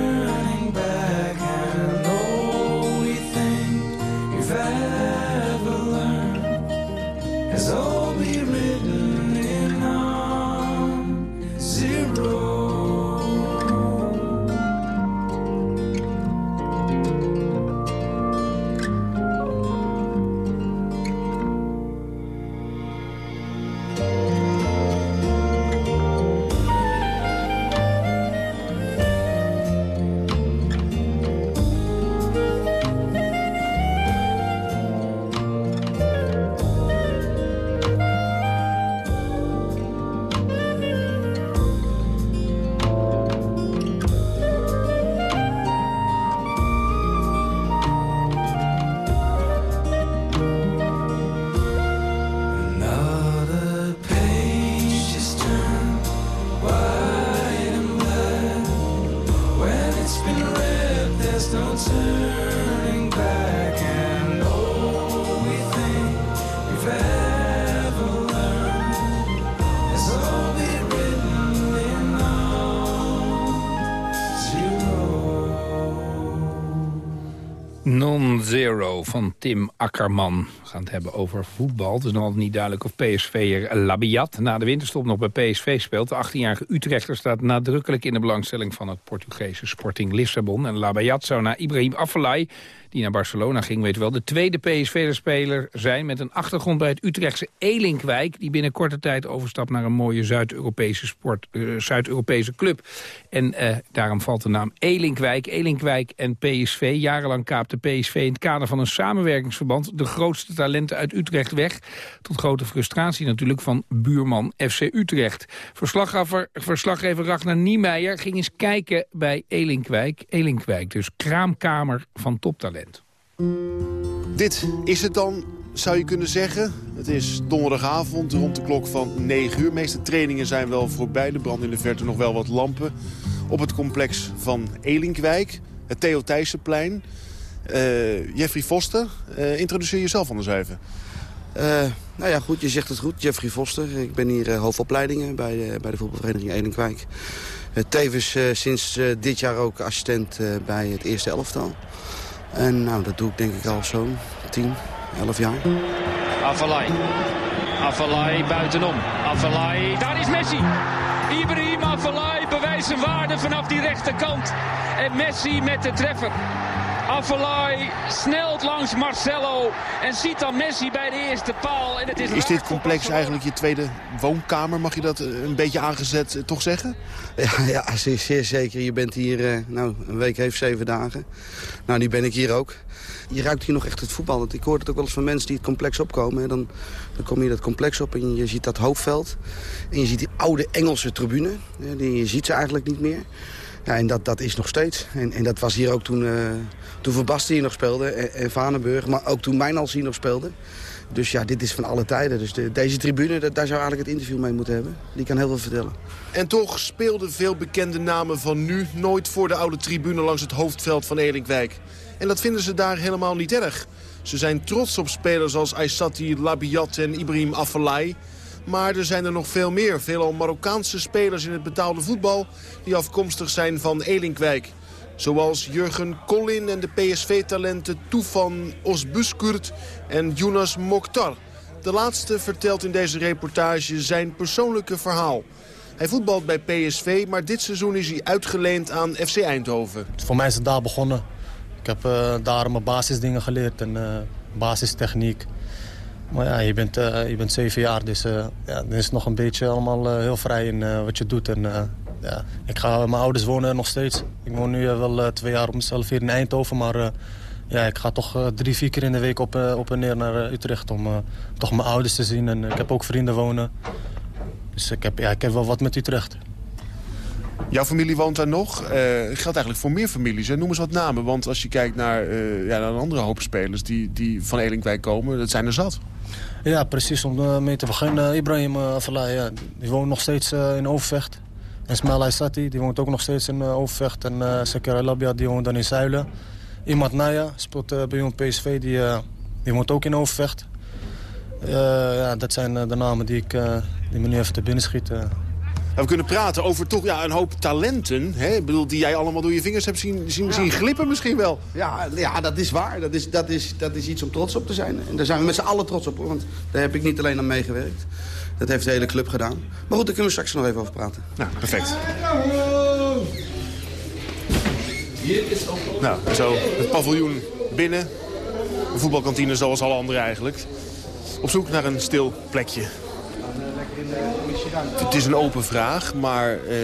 room Non-Zero van Tim Akkerman. We gaan het hebben over voetbal. Het is nog niet duidelijk of PSV'er Labiat na de winterstop nog bij PSV speelt. De 18-jarige Utrechter staat nadrukkelijk in de belangstelling van het Portugese Sporting Lissabon. En Labiat zou naar Ibrahim Afellay die naar Barcelona ging, weet wel, de tweede PSV-speler zijn... met een achtergrond bij het Utrechtse Elinkwijk... die binnen korte tijd overstapt naar een mooie Zuid-Europese sport, uh, Zuid-Europese club. En uh, daarom valt de naam Elinkwijk. Elinkwijk en PSV. Jarenlang kaapte PSV in het kader van een samenwerkingsverband... de grootste talenten uit Utrecht weg. Tot grote frustratie natuurlijk van buurman FC Utrecht. Verslaggever, verslaggever Ragnar Niemeyer ging eens kijken bij Elinkwijk. Elinkwijk, dus kraamkamer van toptalent. Dit is het dan, zou je kunnen zeggen. Het is donderdagavond rond de klok van 9 uur. De meeste trainingen zijn wel voorbij. Er branden in de verte nog wel wat lampen. Op het complex van Elinkwijk, het Theo Thijssenplein. Uh, Jeffrey Foster, uh, introduceer jezelf anders even. Uh, nou ja, goed, je zegt het goed. Jeffrey Foster. Ik ben hier hoofdopleidingen bij de, bij de voetbalvereniging Elinkwijk. tevens sinds dit jaar ook assistent bij het eerste elftal. En nou, dat doe ik denk ik al zo'n 10, 11 jaar. Avalai. Avalai buitenom. Avalai, daar is Messi. Ibrahim Avalai bewijst zijn waarde vanaf die rechterkant. En Messi met de treffer. Avalai snelt langs Marcelo en ziet dan Messi bij de eerste paal. En het is is dit complex eigenlijk je tweede woonkamer? Mag je dat een beetje aangezet uh, toch zeggen? Ja, ja zeer, zeer, zeker. Je bent hier, uh, nou, een week heeft zeven dagen. Nou, nu ben ik hier ook. Je ruikt hier nog echt het voetbal. Ik hoor het ook wel eens van mensen die het complex opkomen. Dan, dan kom je dat complex op en je ziet dat hoofdveld. En je ziet die oude Engelse tribune. Die, je ziet ze eigenlijk niet meer. Ja, en dat, dat is nog steeds. En, en dat was hier ook toen, uh, toen Van hier nog speelde en, en Vanenburg. Maar ook toen Mijnals hier nog speelde. Dus ja, dit is van alle tijden. Dus de, deze tribune, dat, daar zou eigenlijk het interview mee moeten hebben. Die kan heel veel vertellen. En toch speelden veel bekende namen van nu nooit voor de oude tribune langs het hoofdveld van Elinkwijk. En dat vinden ze daar helemaal niet erg. Ze zijn trots op spelers als Aysati Labiat en Ibrahim Afellay. Maar er zijn er nog veel meer. Veelal Marokkaanse spelers in het betaalde voetbal... die afkomstig zijn van Elinkwijk. Zoals Jurgen Collin en de PSV-talenten Toefan Osbuskurt en Jonas Mokhtar. De laatste vertelt in deze reportage zijn persoonlijke verhaal. Hij voetbalt bij PSV, maar dit seizoen is hij uitgeleend aan FC Eindhoven. Voor mij is het daar begonnen. Ik heb uh, daar mijn basisdingen geleerd en uh, basistechniek. Maar ja, je bent, uh, je bent zeven jaar, dus uh, ja, dan is het nog een beetje allemaal uh, heel vrij in wat je doet. En, ja, ik ga, mijn ouders wonen nog steeds. Ik woon nu wel twee jaar op mezelf hier in Eindhoven, maar ja, ik ga toch drie, vier keer in de week op, op en neer naar Utrecht om toch mijn ouders te zien. En ik heb ook vrienden wonen. Dus ik heb, ja, ik heb wel wat met Utrecht. Jouw familie woont daar nog. Uh, geldt eigenlijk voor meer families. Hè? Noem eens wat namen. Want als je kijkt naar, ja, naar een andere hoop spelers die, die van Elinkwijk komen, dat zijn er zat. Ja, precies. Om uh, mee te beginnen. Ibrahim Afellay, ja, die woont nog steeds in Overvecht. En Smail Aysati, die woont ook nog steeds in Overvecht. En uh, Labia, die woont dan in Zuilen. Imad Naya speelt bij ons PSV, die, die woont ook in Overvecht. ja, dat zijn de namen die, ik, die me nu even te binnen schieten. We kunnen praten over toch ja, een hoop talenten. Hè? Ik bedoel, die jij allemaal door je vingers hebt zien, zien, ja. zien glippen misschien wel. Ja, ja, dat is waar. Dat is, dat, is, dat is iets om trots op te zijn. En daar zijn we met z'n allen trots op. Want daar heb ik niet alleen aan meegewerkt. Dat heeft de hele club gedaan. Maar goed, daar kunnen we straks nog even over praten. Nou, perfect. Nou, zo het paviljoen binnen. Een voetbalkantine zoals alle andere eigenlijk. Op zoek naar een stil plekje. Het is een open vraag, maar uh,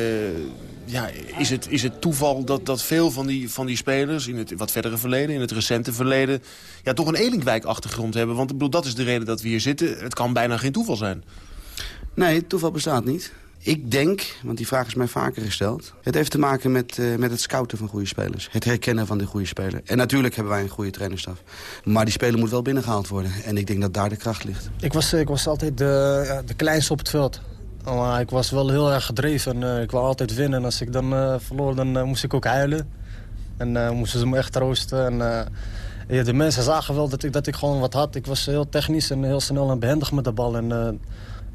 ja, is, het, is het toeval dat, dat veel van die, van die spelers... in het wat verdere verleden, in het recente verleden... Ja, toch een Elinkwijk-achtergrond hebben? Want ik bedoel, dat is de reden dat we hier zitten. Het kan bijna geen toeval zijn. Nee, toeval bestaat niet. Ik denk, want die vraag is mij vaker gesteld... het heeft te maken met, uh, met het scouten van goede spelers. Het herkennen van de goede speler. En natuurlijk hebben wij een goede trainerstaf. Maar die speler moet wel binnengehaald worden. En ik denk dat daar de kracht ligt. Ik was, ik was altijd de, ja, de kleinste op het veld. Maar ik was wel heel erg gedreven. Ik wou altijd winnen. En als ik dan verloor, dan moest ik ook huilen. En moesten ze me echt troosten. En, ja, de mensen zagen wel dat ik, dat ik gewoon wat had. Ik was heel technisch en heel snel en behendig met de bal. En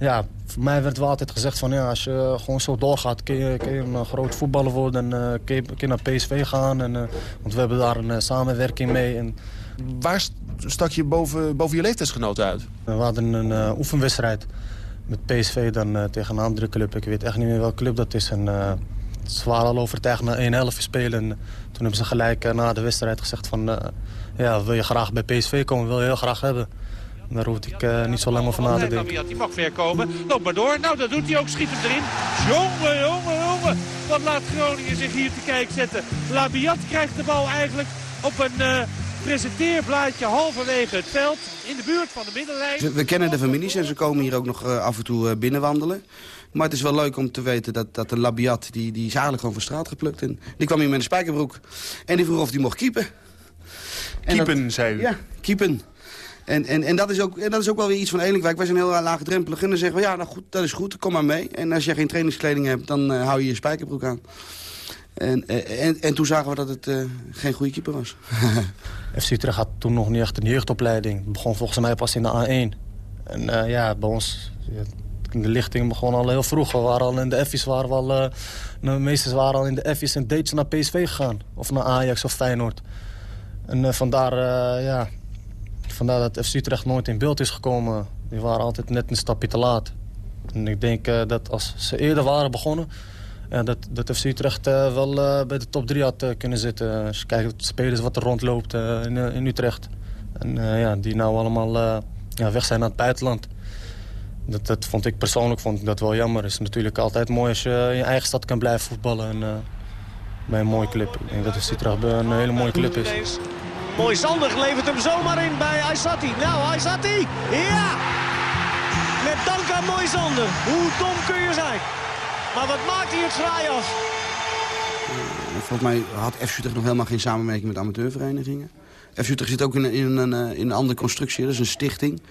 ja, voor mij werd wel altijd gezegd van ja, als je gewoon zo doorgaat... kun je, kun je een groot voetballer worden en uh, kun, je, kun, je, naar PSV gaan. En, uh, want we hebben daar een uh, samenwerking mee. En... Waar stak je boven, boven je leeftijdsgenoten uit? We hadden een oefenwedstrijd met PSV dan tegen een andere club. Ik weet echt niet meer welke club dat is. En, ze waren al overtuigd na 1 helft spelen. En toen hebben ze gelijk na de wedstrijd gezegd van... ja, wil je graag bij PSV komen, wil je heel graag hebben. Daar hoef ik uh, niet zo lang over na te denken. Labiat, die mag ver komen. Loop maar door. Nou, dat doet hij ook. Schiet hem erin. Jongen, jongen, jongen. Wat laat Groningen zich hier te kijken zetten. Labiat krijgt de bal eigenlijk op een uh, presenteerblaadje halverwege het veld. In de buurt van de middenlijn. We kennen de families en ze komen hier ook nog uh, af en toe binnenwandelen. Maar het is wel leuk om te weten dat, dat de Labiat, die, die is eigenlijk gewoon van straat geplukt. En die kwam hier met een spijkerbroek. En die vroeg of hij mocht keepen. Kiepen, zei u? Ja, kiepen. En, en, en, dat is ook, en dat is ook wel weer iets van Elinkwijk. Wij zijn heel laagdrempelig. En dan zeggen we, ja, nou goed, dat is goed, kom maar mee. En als je geen trainingskleding hebt, dan uh, hou je je spijkerbroek aan. En, en, en toen zagen we dat het uh, geen goede keeper was. [laughs] FC Utrecht had toen nog niet echt een jeugdopleiding. Begon volgens mij pas in de A1. En ja, bij ons... de lichting begon al heel vroeg. We waren al in de F's, waren al... de meesten waren al in de F's en dates naar PSV gegaan. Of naar Ajax of Feyenoord. En vandaar, ja Vandaar dat FC Utrecht nooit in beeld is gekomen. Die waren altijd net een stapje te laat. En ik denk uh, dat als ze eerder waren begonnen... Ja, dat, dat FC Utrecht uh, wel bij de top 3 had kunnen zitten. Als je kijkt de spelers wat er rondloopt in, in, Utrecht. En ja, die nou allemaal ja, weg zijn naar het buitenland. Dat, dat vond ik persoonlijk vond ik dat wel jammer. Het is natuurlijk altijd mooi als je in je eigen stad kan blijven voetballen. En, bij een mooie club. Ik denk dat FC Utrecht een hele mooie club is. Mooi Sander levert hem zomaar in bij Aysati. Nou, Aysati, ja! Met dank aan Mooi Sander. Hoe dom kun je zijn? Maar wat maakt hij het fraai af? Volgens mij had FC Utrecht nog helemaal geen samenwerking met amateurverenigingen. FC Utrecht zit ook in, in, een, in een andere constructie, dat is een stichting.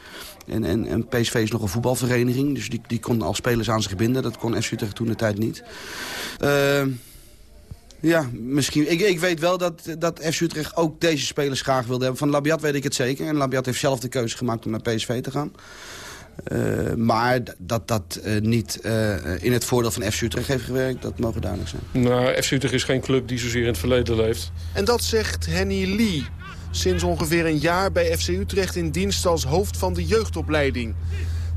En, en, en PSV is nog een voetbalvereniging, dus die, die kon al spelers aan zich binden. Dat kon FC Utrecht toen de tijd niet. Uh, ja, misschien. Ik, ik weet wel dat, dat FC Utrecht ook deze spelers graag wilde hebben. Van Labiat weet ik het zeker. En Labiat heeft zelf de keuze gemaakt om naar PSV te gaan. Uh, maar dat dat uh, niet uh, in het voordeel van FC Utrecht heeft gewerkt, dat mogen duidelijk zijn. Nou, FC Utrecht is geen club die zozeer in het verleden leeft. En dat zegt Henny Lee. Sinds ongeveer een jaar bij FC Utrecht in dienst als hoofd van de jeugdopleiding.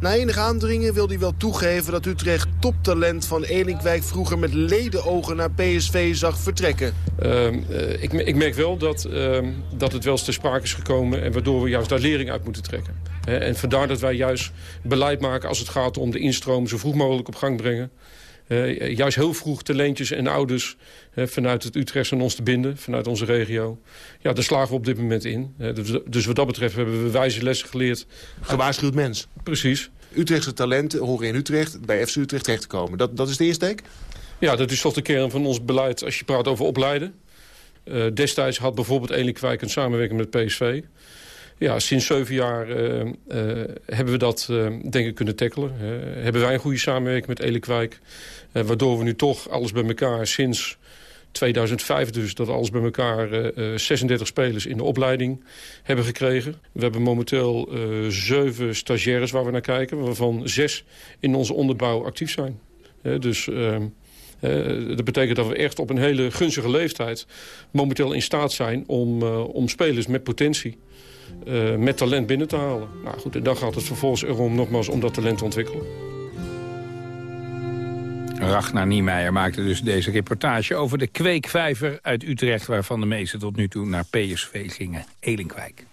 Na enig aandringen wil hij wel toegeven dat Utrecht toptalent van Elinkwijk vroeger met ledenogen naar PSV zag vertrekken. Uh, ik, ik, merk wel dat, uh, dat het wel eens ter sprake is gekomen en waardoor we juist daar lering uit moeten trekken. en vandaar dat wij juist beleid maken als het gaat om de instroom zo vroeg mogelijk op gang brengen. Uh, juist heel vroeg talentjes en ouders uh, vanuit het Utrecht aan ons te binden, vanuit onze regio. Ja, daar slagen we op dit moment in. Uh, dus, dus, wat dat betreft hebben we wijze lessen geleerd. Gewaarschuwd mens. Precies. Utrechtse talenten horen in Utrecht bij FC Utrecht terecht te komen. Dat, dat is de eerste take? Ja, dat is toch de kern van ons beleid als je praat over opleiden. destijds had bijvoorbeeld Elinkwijk een samenwerking met PSV ja, sinds zeven jaar uh, uh, hebben we dat denk ik kunnen tackelen. hebben wij een goede samenwerking met Elikwijk. waardoor we nu toch alles bij elkaar sinds 2005 dus... dat alles bij elkaar 36 spelers in de opleiding hebben gekregen. We hebben momenteel zeven stagiaires waar we naar kijken... waarvan zes in onze onderbouw actief zijn. dus... Uh, dat betekent dat we echt op een hele gunstige leeftijd momenteel in staat zijn om, om spelers met potentie met talent binnen te halen. Nou goed, en dan gaat het vervolgens erom nogmaals om dat talent te ontwikkelen. Ragnar Niemeyer maakte dus deze reportage over de kweekvijver uit Utrecht... waarvan de meesten tot nu toe naar PSV gingen, Elinkwijk.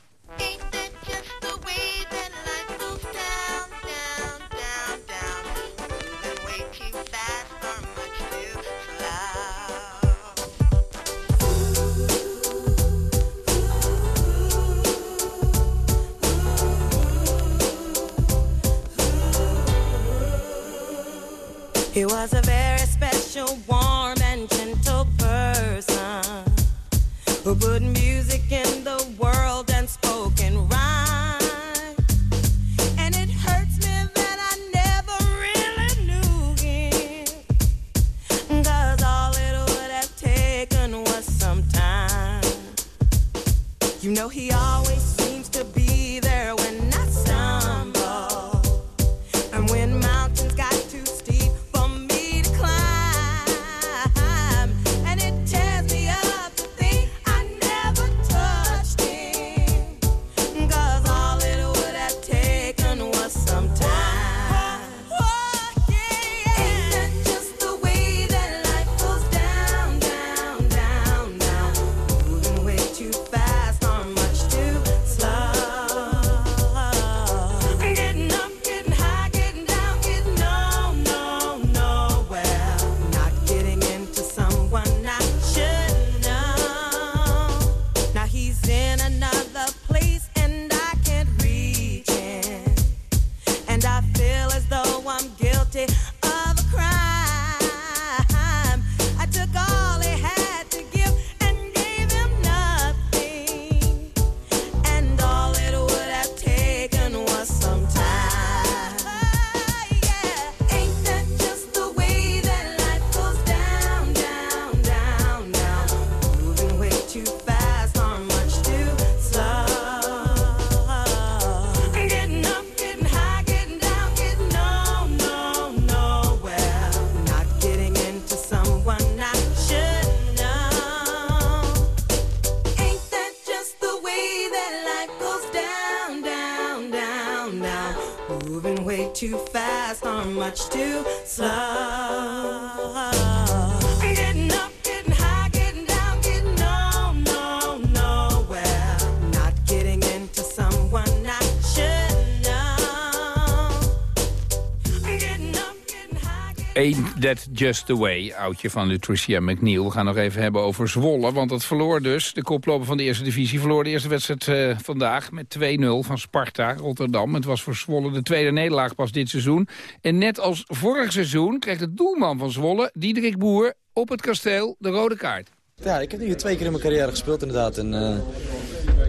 Just The Way, oudje van Lutricia McNeil. We gaan nog even hebben over Zwolle, want dat verloor dus. De koploper van de eerste divisie verloor de eerste wedstrijd eh, vandaag... met 2-0 van Sparta, Rotterdam. Het was voor Zwolle de tweede nederlaag pas dit seizoen. En net als vorig seizoen kreeg de doelman van Zwolle, Diederik Boer... op het kasteel de rode kaart. Ja, ik heb hier twee keer in mijn carrière gespeeld inderdaad. En eh,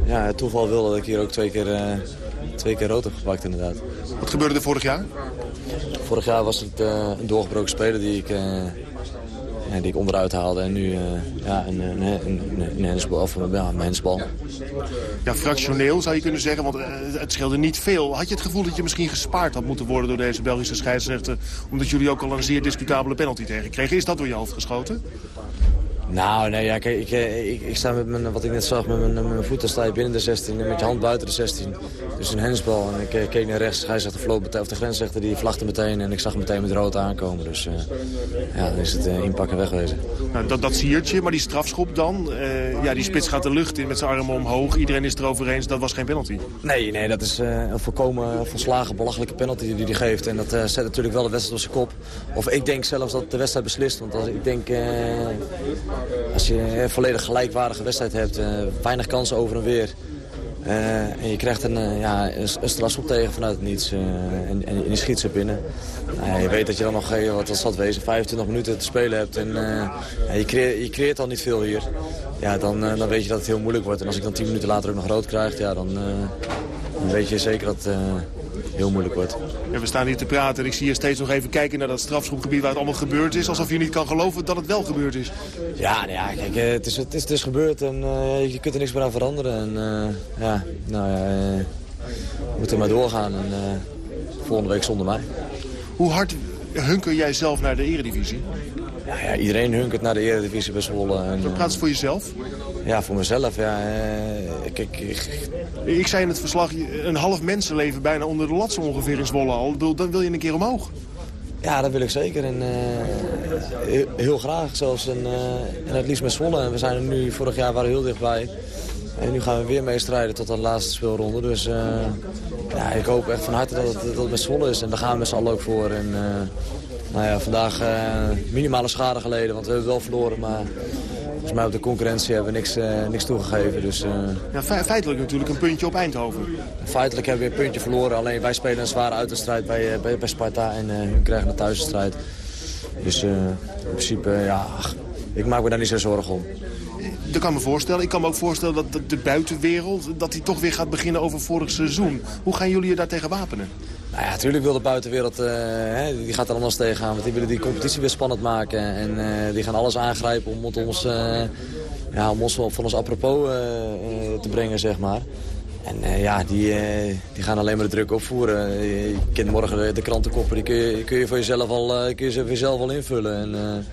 ja, het toeval wilde dat ik hier ook twee keer, eh, twee keer rood heb gepakt inderdaad. Wat gebeurde er vorig jaar? Vorig jaar was het eh, een doorgebroken speler die ik, eh, die ik onderuit haalde. En nu eh, ja, een, een, een, een hensbal, of ja, een hensbal. Ja, fractioneel zou je kunnen zeggen, want het scheelde niet veel. Had je het gevoel dat je misschien gespaard had moeten worden door deze Belgische scheidsrechter... omdat jullie ook al een zeer discutabele penalty tegenkregen? Is dat door je hoofd geschoten? Nou, nee, ja, kijk, ik, eh, ik, ik sta met mijn, wat ik net zag, met mijn, met mijn voeten sta je binnen de 16 en met je hand buiten de 16. Dus een hensbal en ik eh, keek naar rechts, hij zegt de meteen, of de grensrechter die vlagde meteen en ik zag hem meteen met rood aankomen. Dus eh, ja, dan is het uh, inpakken en wegwezen. Nou, dat, dat siertje, maar die strafschop dan? ja, die spits gaat de lucht in met zijn armen omhoog. Iedereen is het erover eens, dat was geen penalty. Nee, nee, dat is een volkomen volslagen belachelijke penalty die hij geeft. En dat zet natuurlijk wel de wedstrijd op zijn kop. Of ik denk zelfs dat de wedstrijd beslist. Want als, ik denk, als je een volledig gelijkwaardige wedstrijd hebt, eh, weinig kansen over en weer... eh, en je krijgt een, eh, ja, een, tegen vanuit het niets. eh, en, en die schiet ze binnen. Je weet dat je dan nog, eh, wat het wezen, 25 minuten te spelen hebt. En eh, je, creëert, je creëert al niet veel hier. Ja, dan, eh, dan weet je dat het heel moeilijk wordt. En als ik dan 10 minuten later ook nog rood krijg, ja, dan, eh, dan weet je zeker dat eh, heel moeilijk wordt. Ja, we staan hier te praten en ik zie je steeds nog even kijken naar dat strafschopgebied waar het allemaal gebeurd is. Alsof je niet kan geloven dat het wel gebeurd is. Ja, nou ja kijk, eh, het is, het, is, het is gebeurd en eh, je kunt er niks meer aan veranderen. En eh, ja, nou ja, we moeten maar doorgaan. En volgende week zonder mij. Hoe hard hunker jij zelf naar de eredivisie? Ja, ja, iedereen hunkert naar de Eredivisie bij Zwolle. En, Praat eens voor jezelf. Ja, voor mezelf. Ja, eh, kijk, ik- Ik zei in het verslag, een half mensenleven bijna onder de lat zo ongeveer in Zwolle al. Dan wil je een keer omhoog. ja, dat wil ik zeker. En, eh, heel, heel graag zelfs. En, eh, en het liefst met Zwolle. En we zijn er nu, vorig jaar waren we heel dichtbij. En nu gaan we weer mee strijden tot de laatste speelronde. Dus eh, ja, ik hoop echt van harte dat het, dat het met Zwolle is. En daar gaan we met z'n allen ook voor. En, eh, nou ja, vandaag eh, minimale schade geleden, want we hebben wel verloren. Maar volgens mij op de concurrentie hebben we niks, eh, niks toegegeven. Dus, eh, Ja, fe- feitelijk natuurlijk een puntje op Eindhoven. Feitelijk hebben we een puntje verloren. Alleen wij spelen een zware uitwedstrijd bij, bij, bij Sparta. En hun krijgen een thuiswedstrijd. Dus in principe, ja, ik maak me daar niet zo zorgen om. Dat kan me voorstellen. Ik kan me ook voorstellen dat de- buitenwereld... dat die toch weer gaat beginnen over vorig seizoen. Hoe gaan jullie je daar tegen wapenen? Nou natuurlijk wil de buitenwereld, eh, die gaat er anders tegenaan. Want die willen die competitie weer spannend maken. En eh, die gaan alles aangrijpen om ons, eh, ja, om ons van ons apropos te brengen, zeg maar. En ja, die, die gaan alleen maar de druk opvoeren. Je kent morgen de, krantenkoppen, die kun je, kun je voor jezelf al, kun je voor jezelf al invullen. En,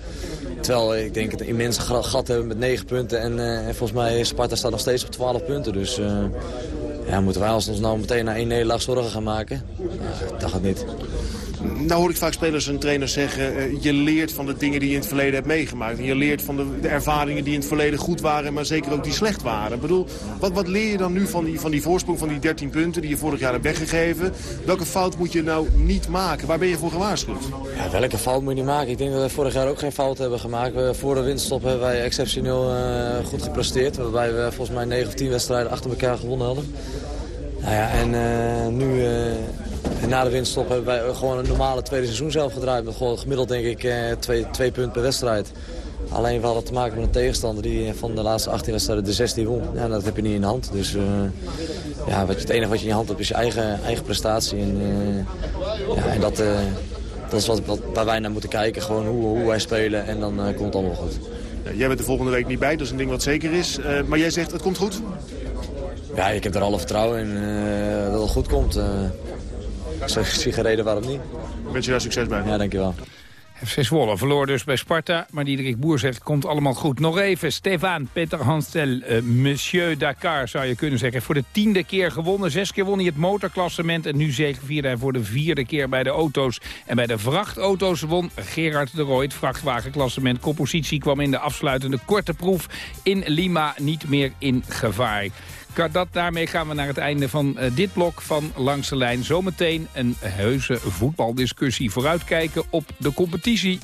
terwijl ik denk het een immense gat hebben met 9 punten. En, en volgens mij Sparta staat nog steeds op 12 punten. Dus ja, moeten wij ons nou meteen na één nederlaag zorgen gaan maken? Nou, dat gaat niet. Nou hoor ik vaak spelers en trainers zeggen... eh, je leert van de dingen die je in het verleden hebt meegemaakt. En je leert van de, ervaringen die in het verleden goed waren... maar zeker ook die slecht waren. Ik bedoel, wat, wat leer je dan nu van die, van die voorsprong van die 13 punten... die je vorig jaar hebt weggegeven? Welke fout moet je nou niet maken? Waar ben je voor gewaarschuwd? Ja, welke fout moet je niet maken? Ik denk dat we vorig jaar ook geen fout hebben gemaakt. We, voor de winststop hebben wij exceptioneel eh, goed gepresteerd. Waarbij we volgens mij 9 of 10 wedstrijden achter elkaar gewonnen hadden. Nou ja, en eh, nu, eh, na de winststop hebben wij gewoon een normale tweede seizoen zelf gedraaid. Met gewoon gemiddeld denk ik eh, twee, twee punten per wedstrijd. Alleen we hadden te maken met een tegenstander die van de laatste 18 wedstrijden de 16 won. Ja, dat heb je niet in de hand. Dus eh, ja, wat je, het enige wat je in je hand hebt is je eigen, eigen prestatie. En, eh, ja, en dat, eh, dat is wat, wat, waar wij naar moeten kijken. Gewoon hoe, hoe wij spelen en dan eh, komt het allemaal goed. Jij bent er volgende week niet bij, dat is een ding wat zeker is. Eh, maar jij zegt, het komt goed? Ja, ik heb er alle vertrouwen in eh, dat het goed komt. eh. ik zie geen reden waarom niet. Ik wens je daar succes bij. Ja, dankjewel. FC Zwolle verloor dus bij Sparta, maar Diederik Boer zegt komt allemaal goed. Nog even, Stefan Peter Hansel, uh, Monsieur Dakar zou je kunnen zeggen. Voor de tiende keer gewonnen, zes keer won hij het motorklassement... en nu zegevierde hij voor de vierde keer bij de auto's. En bij de vrachtauto's won Gerard de Rooij het vrachtwagenklassement. Compositie kwam in de afsluitende korte proef in Lima niet meer in gevaar. Dat, daarmee gaan we naar het einde van uh, dit blok van Langs de Lijn. Zometeen een heuse voetbaldiscussie. Vooruitkijken op de competitie.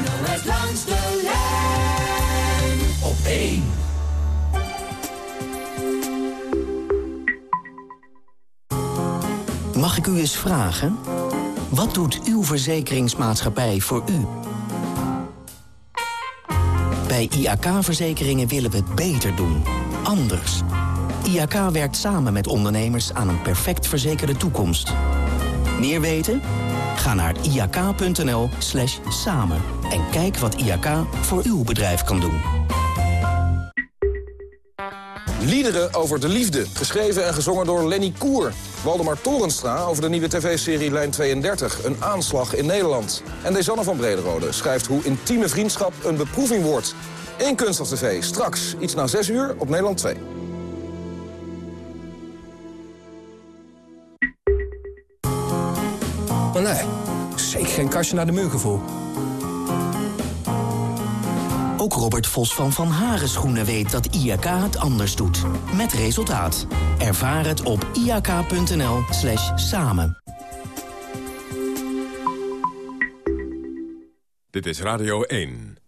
NOS langs de lijn op 1. Mag ik u eens vragen? Wat doet uw verzekeringsmaatschappij voor u? Bij IAK-verzekeringen willen we het beter doen. Anders. IAK werkt samen met ondernemers aan een perfect verzekerde toekomst. Meer weten? Ga naar iak.nl slash samen en kijk wat IAK voor uw bedrijf kan doen. Liederen over de liefde, geschreven en gezongen door Lenny Koer. Waldemar Torenstra over de nieuwe tv-serie Lijn 32, een aanslag in Nederland. En Desanne van Brederode schrijft hoe intieme vriendschap een beproeving wordt. In Kunststof TV, straks iets na 6 uur op Nederland 2. Maar nee, zeker geen kastje naar de muur gevoel. Ook Robert Vos van Van Haren Schoenen weet dat IAK het anders doet. Met resultaat. Ervaar het op iak.nl slash samen. Dit is Radio 1.